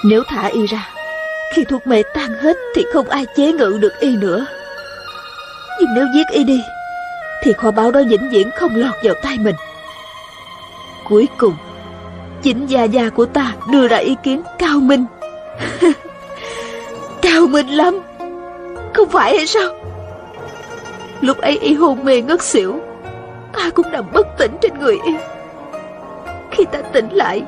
Nếu thả y ra Khi thuốc mê tan hết Thì không ai chế ngự được y nữa nhưng nếu giết y đi, Thì kho báu đó vĩnh viễn không lọt vào tay mình. Cuối cùng, Chính gia gia của ta đưa ra ý kiến cao minh. Cao minh lắm. Không phải hay sao? Lúc ấy y hôn mê ngất xỉu, Ta cũng nằm bất tỉnh trên người y. Khi ta tỉnh lại,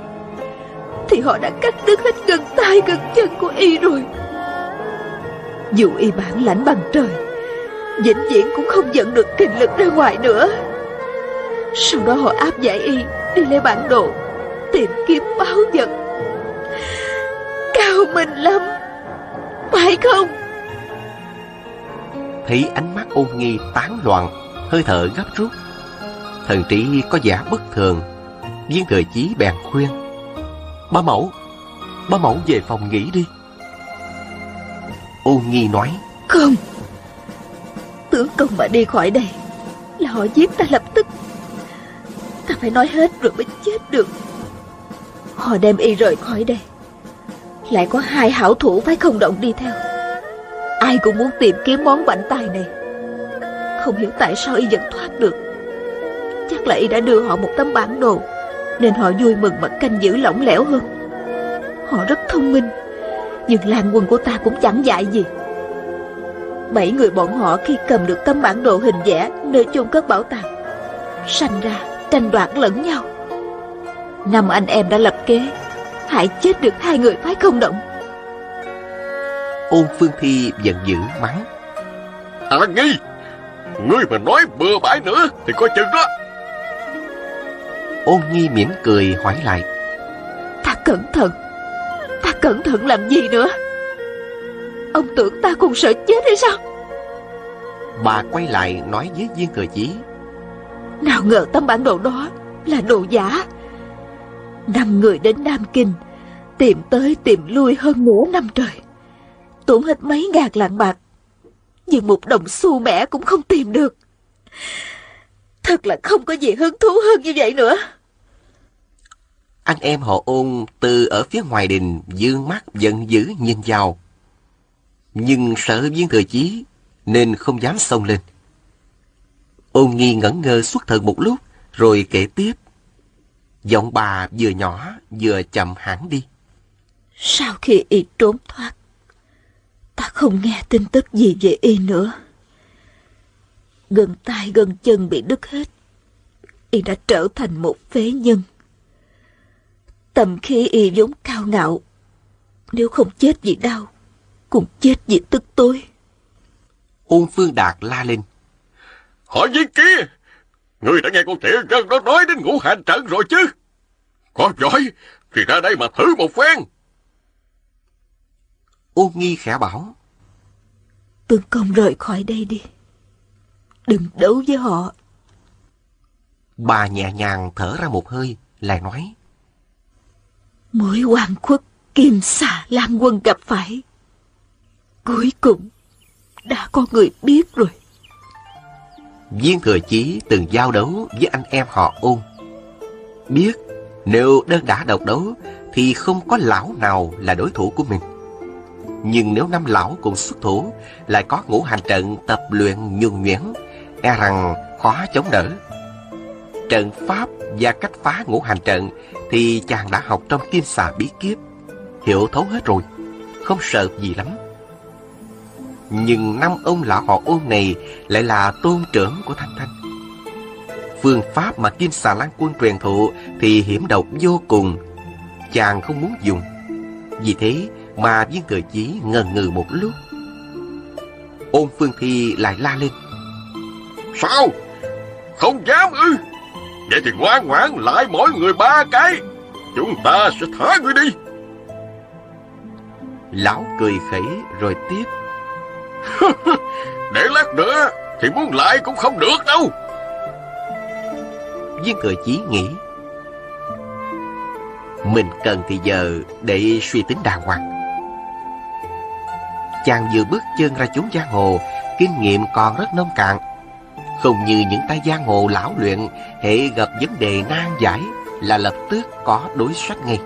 Thì họ đã cắt đứt hết gần tay gần chân của y rồi. Dù y bản lãnh bằng trời Vĩnh viễn cũng không dẫn được kinh lực ra ngoài nữa. Sau đó họ áp giải y Đi lấy bản đồ Tìm kiếm báo vật. Cao minh lắm Phải không? Thấy ánh mắt ôn nghi tán loạn Hơi thở gấp rút. Thần trí có vẻ bất thường Viên thừa chí bèn khuyên. Bá mẫu Bá mẫu về phòng nghỉ đi. Ôn nghi nói Không Tướng công mà đi khỏi đây. Là họ giết ta lập tức. Ta phải nói hết rồi mới chết được. Họ đem y rời khỏi đây. Lại có hai hảo thủ phải không động đi theo. Ai cũng muốn tìm kiếm món bảnh tài này. Không hiểu tại sao y vẫn thoát được. Chắc là y đã đưa họ một tấm bản đồ, Nên họ vui mừng mà canh giữ lỏng lẻo hơn. Họ rất thông minh, Nhưng làng quân của ta cũng chẳng dạy gì. Bảy người bọn họ khi cầm được tấm bản đồ hình vẽ Nơi chôn cất bảo tàng Sanh ra tranh đoạt lẫn nhau. Năm anh em đã lập kế Hại chết được hai người phái không động. Ôn Phương Thi giận dữ mắng. À nghi Ngươi mà nói bừa bãi nữa Thì coi chừng đó. Ôn Nhi mỉm cười hỏi lại. Ta cẩn thận Ta cẩn thận làm gì nữa Ông tưởng ta còn sợ chết hay sao? Bà quay lại nói với viên cờ chí. Nào ngờ tấm bản đồ đó Là đồ giả. Năm người đến Nam Kinh Tìm tới tìm lui hơn nửa năm trời. Tốn hết mấy ngàn lạng bạc Nhưng một đồng xu mẻ cũng không tìm được. Thật là không có gì hứng thú hơn như vậy nữa. Anh em họ ôn từ ở phía ngoài đình dương mắt giận dữ nhìn vào. Nhưng sợ viên thừa chí nên không dám xông lên. Ôn nghi ngẩn ngơ suốt thần một lúc rồi kể tiếp. Giọng bà vừa nhỏ vừa chậm hẳn đi. Sau khi y trốn thoát Ta không nghe tin tức gì về y nữa Gần tay gần chân bị đứt hết y đã trở thành một phế nhân. Tầm khi y vốn cao ngạo, nếu không chết vì đau, cũng chết vì tức tối. Ôn Phương Đạt la lên. Hỏi gì kia? Người đã nghe con tiểu nhân đó nói đến ngũ hành trận rồi chứ? Có giỏi thì ra đây mà thử một phen. Ôn Nghi khẽ bảo. Tương công rời khỏi đây đi. Đừng đấu với họ. Bà nhẹ nhàng thở ra một hơi, lại nói. Mối hoàng khuất kim xà lan quân gặp phải. Cuối cùng, đã có người biết rồi. Viên Thừa Chí từng giao đấu với anh em họ ôn. Biết nếu đơn đã độc đấu thì không có lão nào là đối thủ của mình. Nhưng nếu năm lão cùng xuất thủ lại có ngũ hành trận tập luyện nhuần nhuyễn, e rằng khó chống đỡ. Trận pháp và cách phá ngũ hành trận thì chàng đã học trong kim xà bí kiếp, hiểu thấu hết rồi, không sợ gì lắm. Nhưng năm ông lão họ ôn này lại là tôn trưởng của Thanh Thanh. Phương pháp mà Kim Xà Lan Quân truyền thụ thì hiểm độc vô cùng. Chàng không muốn dùng. Vì thế mà viên thừa chí ngần ngừ một lúc. Ôn Phương Thi lại la lên. Sao? Không dám ư? Vậy thì ngoan ngoãn lại mỗi người ba cái. Chúng ta sẽ thả ngươi đi. Lão cười khẩy rồi tiếp. Để lát nữa thì muốn lại cũng không được đâu. Viên thừa chí nghĩ. Mình cần thì giờ để suy tính đàng hoàng. Chàng vừa bước chân ra chốn giang hồ, kinh nghiệm còn rất nông cạn. Không như những tay giang hồ lão luyện, hệ gặp vấn đề nan giải là lập tức có đối sách ngay.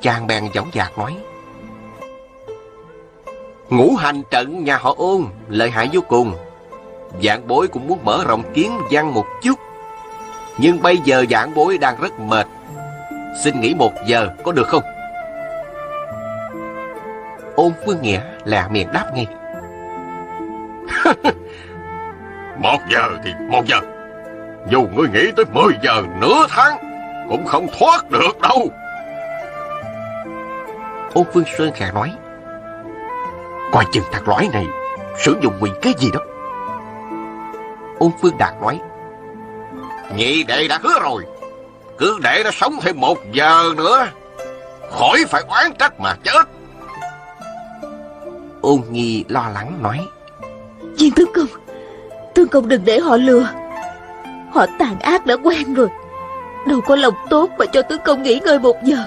Chàng bèn dõng dạc nói. Ngũ hành trận nhà họ ôn, lợi hại vô cùng. Dạng bối cũng muốn mở rộng kiến văn một chút. Nhưng bây giờ dạng bối đang rất mệt. Xin nghỉ một giờ có được không? Ôn Phương Nghĩa lẹ miệng đáp ngay. một giờ thì một giờ. Dù ngươi nghĩ tới mười giờ nửa tháng, cũng không thoát được đâu. Ôn Phương Sơn khẽ nói. Coi chừng thằng lõi này sử dụng quỷ cái gì đó. Ôn Phương Đạt nói. Nhị đệ đã hứa rồi. Cứ để nó sống thêm một giờ nữa. Khỏi phải oán trách mà chết. Ôn Nhi lo lắng nói. Viên tướng công, tướng công đừng để họ lừa. Họ tàn ác đã quen rồi. Đâu có lòng tốt mà cho tướng công nghỉ ngơi một giờ.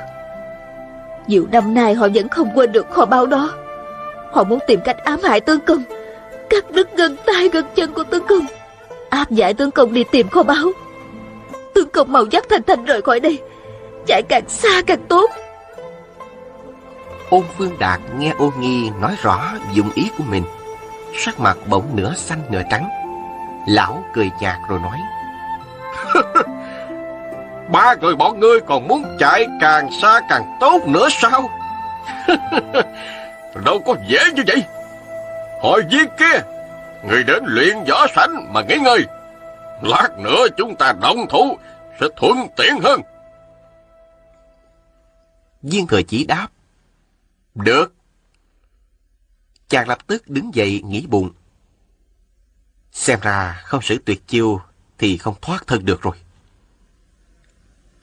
Nhiều năm nay họ vẫn không quên được kho báu đó. Họ muốn tìm cách ám hại tướng công. Cắt đứt gân tay gân chân của tướng công, Áp giải tướng công đi tìm kho báu. Tướng công mau dắt Thành Thành rời khỏi đây, Chạy càng xa càng tốt. Ôn Phương Đạt nghe ôn nghi nói rõ dụng ý của mình, Sắc mặt bỗng nửa xanh nửa trắng. Lão cười nhạt rồi nói, Ba người bọn ngươi còn muốn chạy càng xa càng tốt nữa sao? Đâu có dễ như vậy. Hỏi viên kia Người đến luyện võ sảnh mà nghỉ ngơi. Lát nữa chúng ta động thủ Sẽ thuận tiện hơn. Viên thừa chỉ đáp. Được. Chàng lập tức đứng dậy nghĩ bụng Xem ra không sử tuyệt chiêu Thì không thoát thân được rồi.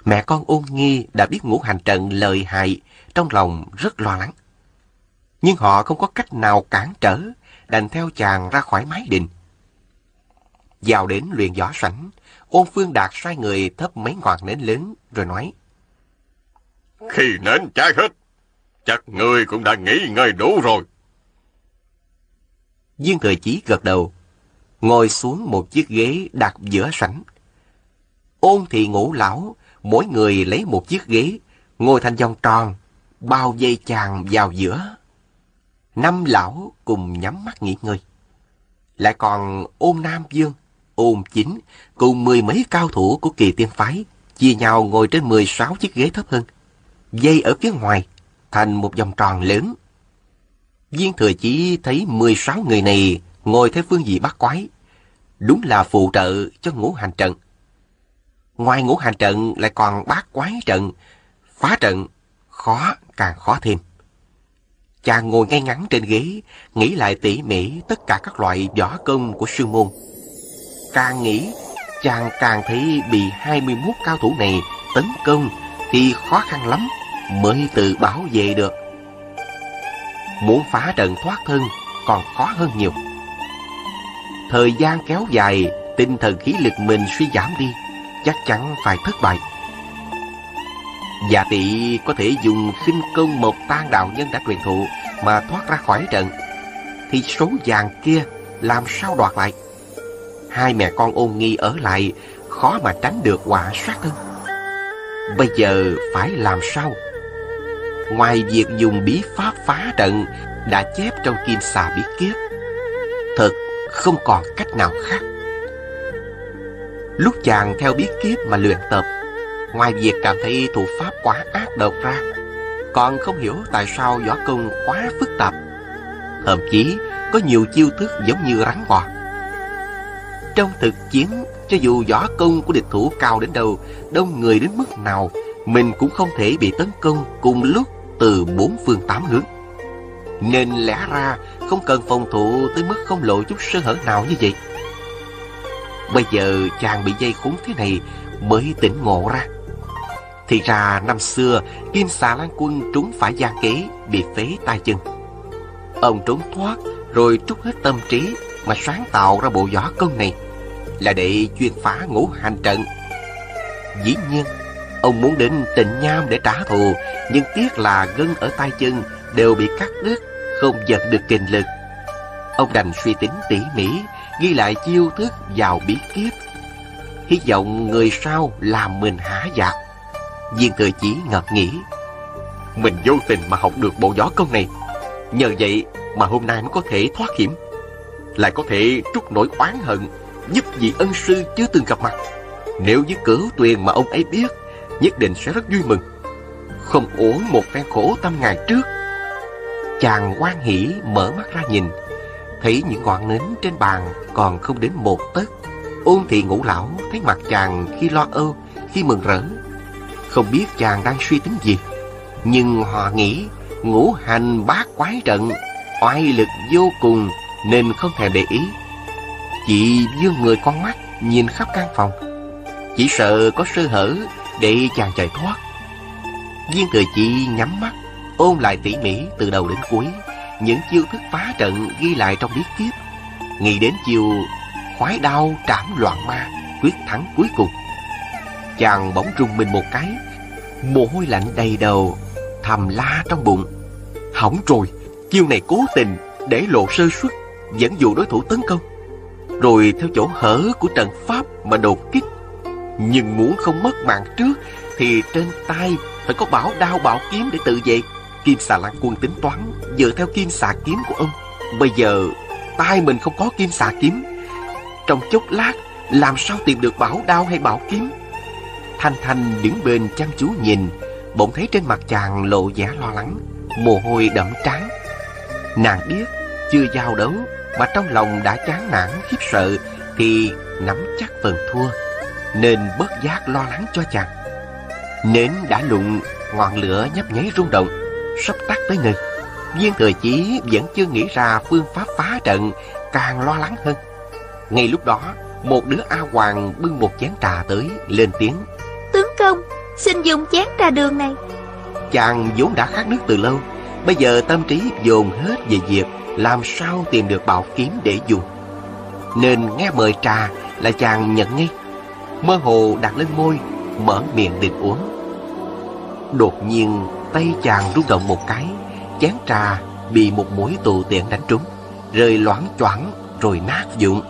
Mẹ con ôn nghi đã biết ngũ hành trận lời hại Trong lòng rất lo lắng nhưng họ không có cách nào cản trở, đành theo chàng ra khỏi mái đình. Vào đến luyện võ sảnh, ôn phương đạt sai người thấp mấy ngọn nến lớn, rồi nói. Khi nến cháy hết, chắc người cũng đã nghỉ ngơi đủ rồi. Viên thời chí gật đầu, ngồi xuống một chiếc ghế đặt giữa sảnh. Ôn thì ngủ lão, mỗi người lấy một chiếc ghế, ngồi thành vòng tròn, bao dây chàng vào giữa năm lão cùng nhắm mắt nghỉ ngơi. Lại còn ôn Nam Dương, ôn Chính cùng mười mấy cao thủ của kỳ tiên phái chia nhau ngồi trên 16 chiếc ghế thấp hơn, dây ở phía ngoài thành một vòng tròn lớn. Viên thừa chỉ thấy 16 người này ngồi theo phương vị bắt quái, đúng là phụ trợ cho ngũ hành trận. Ngoài ngũ hành trận lại còn bát quái trận. Phá trận khó càng khó thêm. Chàng ngồi ngay ngắn trên ghế, nghĩ lại tỉ mỉ tất cả các loại võ công của sư môn. Càng nghĩ, chàng càng thấy bị 21 cao thủ này tấn công thì khó khăn lắm mới tự bảo vệ được. Muốn phá trận thoát thân còn khó hơn nhiều. Thời gian kéo dài, tinh thần khí lực mình suy giảm đi, chắc chắn phải thất bại. Dạ tị có thể dùng khinh công một tan đạo nhân đã truyền thụ mà thoát ra khỏi trận. Thì số vàng kia làm sao đoạt lại? Hai mẹ con ôn nghi ở lại khó mà tránh được quả sát thân. Bây giờ phải làm sao? Ngoài việc dùng bí pháp phá trận đã chép trong kim xà bí kiếp, thật không còn cách nào khác. Lúc chàng theo bí kiếp mà luyện tập, ngoài việc cảm thấy thủ pháp quá ác độc ra, còn không hiểu tại sao võ công quá phức tạp. Thậm chí có nhiều chiêu thức giống như rắn bò. Trong thực chiến, cho dù võ công của địch thủ cao đến đâu, đông người đến mức nào, mình cũng không thể bị tấn công cùng lúc từ bốn phương tám hướng. Nên lẽ ra không cần phòng thủ tới mức không lộ chút sơ hở nào như vậy. Bây giờ chàng bị dây khốn thế này mới tỉnh ngộ ra. Thì ra năm xưa, Kim xà lan quân trúng phải gian kế, Bị phế tay chân. Ông trốn thoát, rồi trút hết tâm trí Mà sáng tạo ra bộ võ công này, Là để chuyên phá ngũ hành trận. Dĩ nhiên, Ông muốn đến tịnh nham để trả thù, Nhưng tiếc là gân ở tay chân Đều bị cắt đứt, Không giật được kinh lực. Ông đành suy tính tỉ mỉ, Ghi lại chiêu thức vào bí kiếp Hy vọng người sau làm mình hả dạ. Viên thừa chí ngập nghĩ. Mình vô tình mà học được bộ võ công này. Nhờ vậy mà hôm nay mới có thể thoát hiểm. Lại có thể trút nỗi oán hận Giúp vị ân sư chưa từng gặp mặt. Nếu với cửu tuyền mà ông ấy biết Nhất định sẽ rất vui mừng. Không uổng một phen khổ tâm ngày trước. Chàng quan hỷ mở mắt ra nhìn. Thấy những ngọn nến trên bàn còn không đến một tấc. Ôn thị ngũ lão thấy mặt chàng khi lo âu, khi mừng rỡ không biết chàng đang suy tính gì. Nhưng họ nghĩ ngũ hành bát quái trận, Oai lực vô cùng Nên không thèm để ý. Chị dương người con mắt Nhìn khắp căn phòng. Chỉ sợ có sơ hở Để chàng chạy thoát. Viên thừa chị nhắm mắt Ôn lại tỉ mỉ từ đầu đến cuối. Những chiêu thức phá trận ghi lại trong bí kiếp Nghĩ đến chiều khoái đau trảm loạn ma, Quyết thắng cuối cùng. Chàng bỗng rung mình một cái. Mồ hôi lạnh đầy đầu, Thầm la trong bụng. Hỏng rồi, Chiêu này cố tình để lộ sơ suất, Dẫn dụ đối thủ tấn công. Rồi theo chỗ hở của trận pháp Mà đột kích. Nhưng muốn không mất mạng trước, Thì trên tay phải có bảo đao bảo kiếm để tự vệ. Kim xà lan quân tính toán, Dựa theo kim xà kiếm của ông. Bây giờ, tay mình không có kim xà kiếm. Trong chốc lát, Làm sao tìm được bảo đao hay bảo kiếm? Thanh Thanh đứng bên chăm chú nhìn, Bỗng thấy trên mặt chàng lộ vẻ lo lắng, Mồ hôi đẫm trán. Nàng biết chưa giao đấu Mà trong lòng đã chán nản, khiếp sợ Thì nắm chắc phần thua, Nên bất giác lo lắng cho chàng. Nến đã lụng Ngọn lửa nhấp nháy rung động, Sắp tắt tới nơi Viên thời chí vẫn chưa nghĩ ra phương pháp phá trận, Càng lo lắng hơn. Ngay lúc đó, Một đứa A Hoàng bưng một chén trà tới, Lên tiếng. Công Xin dùng chén trà đường này. Chàng vốn đã khát nước từ lâu, Bây giờ tâm trí dồn hết về việc Làm sao tìm được bảo kiếm để dùng. Nên nghe mời trà Là chàng nhận ngay. Mơ hồ đặt lên môi, Mở miệng định uống. Đột nhiên, tay chàng rung động một cái, Chén trà bị một mũi tù tiện đánh trúng, Rơi loãng choảng rồi nát vụn.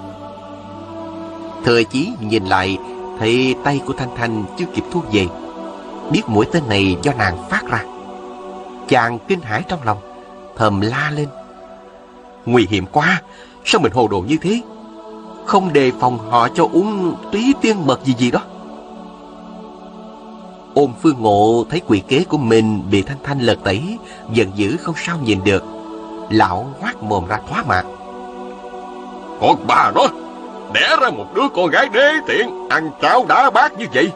Thời chí nhìn lại Thấy tay của Thanh Thanh chưa kịp thu về. Biết mũi tên này do nàng phát ra. Chàng kinh hãi trong lòng, Thầm la lên. Nguy hiểm quá, Sao mình hồ đồ như thế? Không đề phòng họ cho uống túy tiên mật gì gì đó. Ôn phương ngộ thấy quỷ kế của mình Bị Thanh Thanh lật tẩy, Giận dữ không sao nhìn được. Lão ngoác mồm ra thoá mạc. Con bà đó đẻ ra một đứa con gái đế tiện, ăn cháo đá bát như vậy.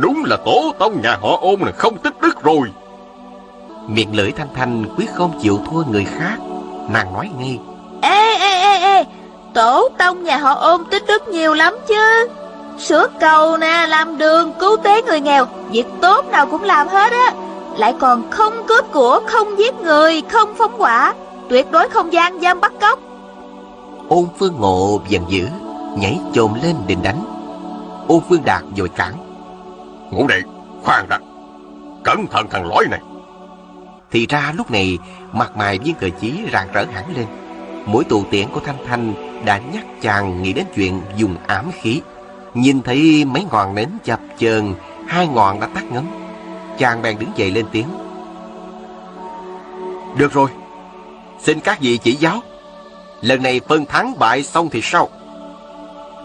Đúng là tổ tông nhà họ ôn là không tích đức rồi. Miệng lưỡi Thanh Thanh quyết không chịu thua người khác. Nàng nói ngay. Ê, ê, ê, ê, tổ tông nhà họ ôn tích đức nhiều lắm chứ. Sửa cầu nè, làm đường, cứu tế người nghèo, việc tốt nào cũng làm hết á. Lại còn không cướp của, không giết người, không phóng hỏa, tuyệt đối không gian giam bắt cóc. Ôn Phương Ngộ giận dữ, nhảy chồm lên định đánh. Ôn Phương Đạt vội cản. Ngũ đệ, khoan đã, cẩn thận thằng lõi này. Thì ra lúc này, mặt mày viên cờ chí rạng rỡ hẳn lên. Mũi tù tiễn của Thanh Thanh đã nhắc chàng nghĩ đến chuyện dùng ám khí. Nhìn thấy mấy ngọn nến chập chờn, hai ngọn đã tắt ngấm. Chàng bèn đứng dậy lên tiếng. Được rồi, xin các vị chỉ giáo. Lần này phân thắng bại xong thì sao?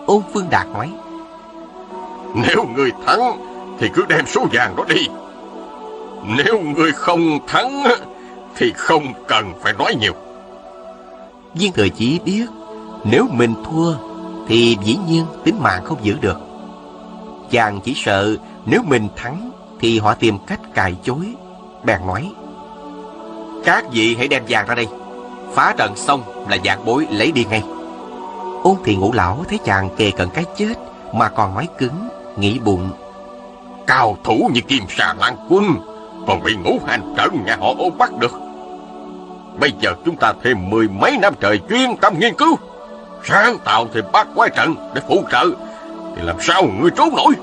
Ôn Phương Đạt nói. Nếu người thắng thì cứ đem số vàng đó đi. Nếu người không thắng thì không cần phải nói nhiều. Viên thừa chỉ biết nếu mình thua thì dĩ nhiên tính mạng không giữ được. Chàng chỉ sợ nếu mình thắng thì họ tìm cách cài chối. Bèn nói Các vị hãy đem vàng ra đây. Phá trận xong là dạng bối lấy đi ngay. Ôn thì ngũ lão thấy chàng kề cận cái chết mà còn nói cứng, nghĩ bụng. Cao thủ như kim xà lan quân còn bị ngũ hành trận nhà họ ôn bắt được. Bây giờ chúng ta thêm mười mấy năm trời chuyên tâm nghiên cứu, sáng tạo thêm bát quái trận để phụ trợ, thì làm sao người trốn nổi?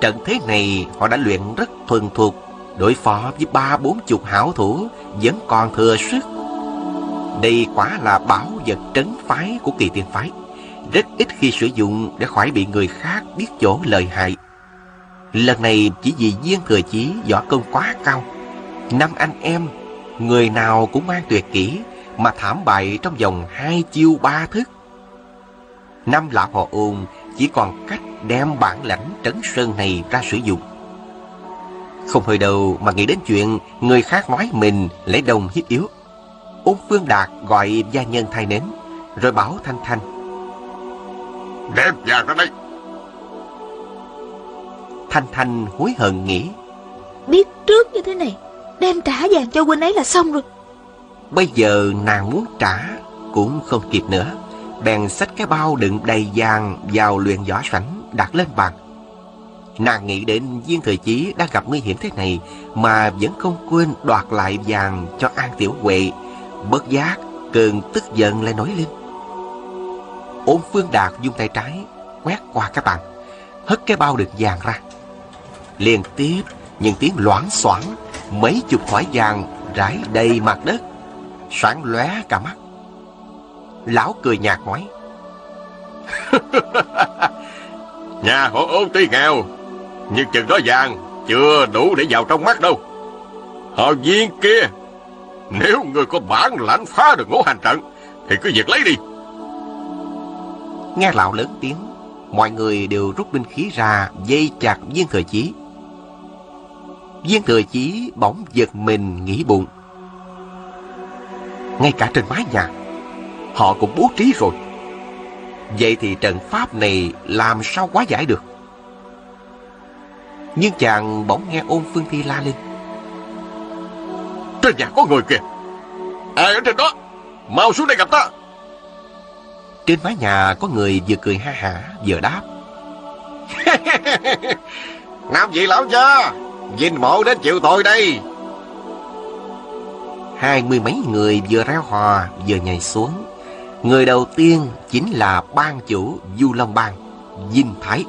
Trận thế này họ đã luyện rất thuần thục, đối phó với ba bốn chục hảo thủ vẫn còn thừa sức. Đây quả là bảo vật trấn phái của kỳ tiên phái, rất ít khi sử dụng để khỏi bị người khác biết chỗ lợi hại. Lần này chỉ vì viên thừa chí võ công quá cao. Năm anh em, người nào cũng mang tuyệt kỹ mà thảm bại trong vòng hai chiêu ba thức. Năm lão họ ôn chỉ còn cách đem bản lãnh trấn sơn này ra sử dụng. Không hơi đầu mà nghĩ đến chuyện người khác nói mình lấy đồng hiếp yếu. Ôn Phương Đạt gọi gia nhân thay nến, rồi bảo Thanh Thanh. Đem vàng ra đây. Thanh Thanh hối hận nghĩ. Biết trước như thế này, đem trả vàng cho huynh ấy là xong rồi. Bây giờ nàng muốn trả cũng không kịp nữa. Bèn xách cái bao đựng đầy vàng vào luyện võ sảnh đặt lên bàn. Nàng nghĩ đến viên thời chí đang gặp nguy hiểm thế này mà vẫn không quên đoạt lại vàng cho An Tiểu Huệ. Bất giác, cơn tức giận lại nổi lên. Ôn Phương Đạt dùng tay trái, quét qua cái bàn, hất cái bao đựng vàng ra. Liên tiếp những tiếng loảng xoảng, mấy chục thỏi vàng rải đầy mặt đất, sáng lóe cả mắt. Lão cười nhạt nói. Nhà họ ôn tuy nghèo, nhưng chừng đó vàng chưa đủ để vào trong mắt đâu. Họ viên kia, nếu người có bản lãnh phá được ngũ hành trận, thì cứ việc lấy đi. Nghe lão lớn tiếng, mọi người đều rút binh khí ra dây chặt viên thừa chí. Viên thừa chí bỗng giật mình nghĩ bụng. Ngay cả trên mái nhà, họ cũng bố trí rồi. Vậy thì trận pháp này làm sao quá giải được? Nhưng chàng bỗng nghe ôn phương thi la lên. Trên nhà có người kìa. Ai ở trên đó? Mau xuống đây gặp ta. Trên mái nhà có người vừa cười ha hả vừa đáp. Nam vị lão gia, nhìn mộ đến chịu tội đây. Hai mươi mấy người vừa reo hò vừa nhảy xuống. Người đầu tiên chính là ban chủ Du Long Bang, Dinh Thái.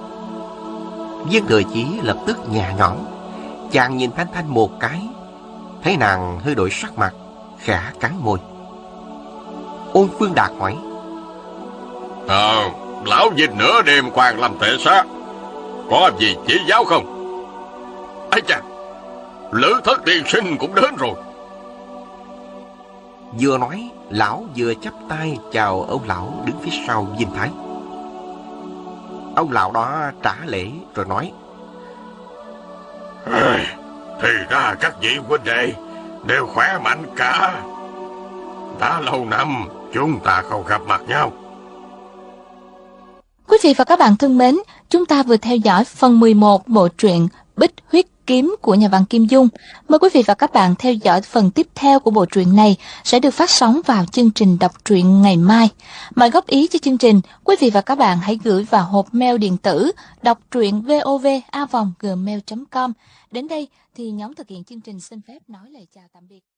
Viên thừa chí lập tức nhà nhõm. Chàng nhìn Thanh Thanh một cái. Thấy nàng hơi đổi sắc mặt, khẽ cắn môi. Ôn Phương Đạt hỏi. Ờ, lão dịch nửa đêm quan làm tệ xá. Có gì chỉ giáo không? ấy chà, lữ thất tiên sinh cũng đến rồi. Vừa nói, lão vừa chắp tay chào ông lão đứng phía sau Dinh Thái. Ông lão đó trả lễ rồi nói. Thì ra các vị huynh đệ đều khỏe mạnh cả. Đã lâu năm chúng ta không gặp mặt nhau. Quý vị và các bạn thân mến, chúng ta vừa theo dõi phần 11 bộ truyện Bích Huyết Kiếm của nhà văn Kim Dung. Mời quý vị và các bạn theo dõi phần tiếp theo của bộ truyện này sẽ được phát sóng vào chương trình đọc truyện ngày mai. Mời góp ý cho chương trình, quý vị và các bạn hãy gửi vào hộp mail điện tử đọc truyện vovavonggmail.com. Đến đây thì nhóm thực hiện chương trình xin phép nói lời chào tạm biệt.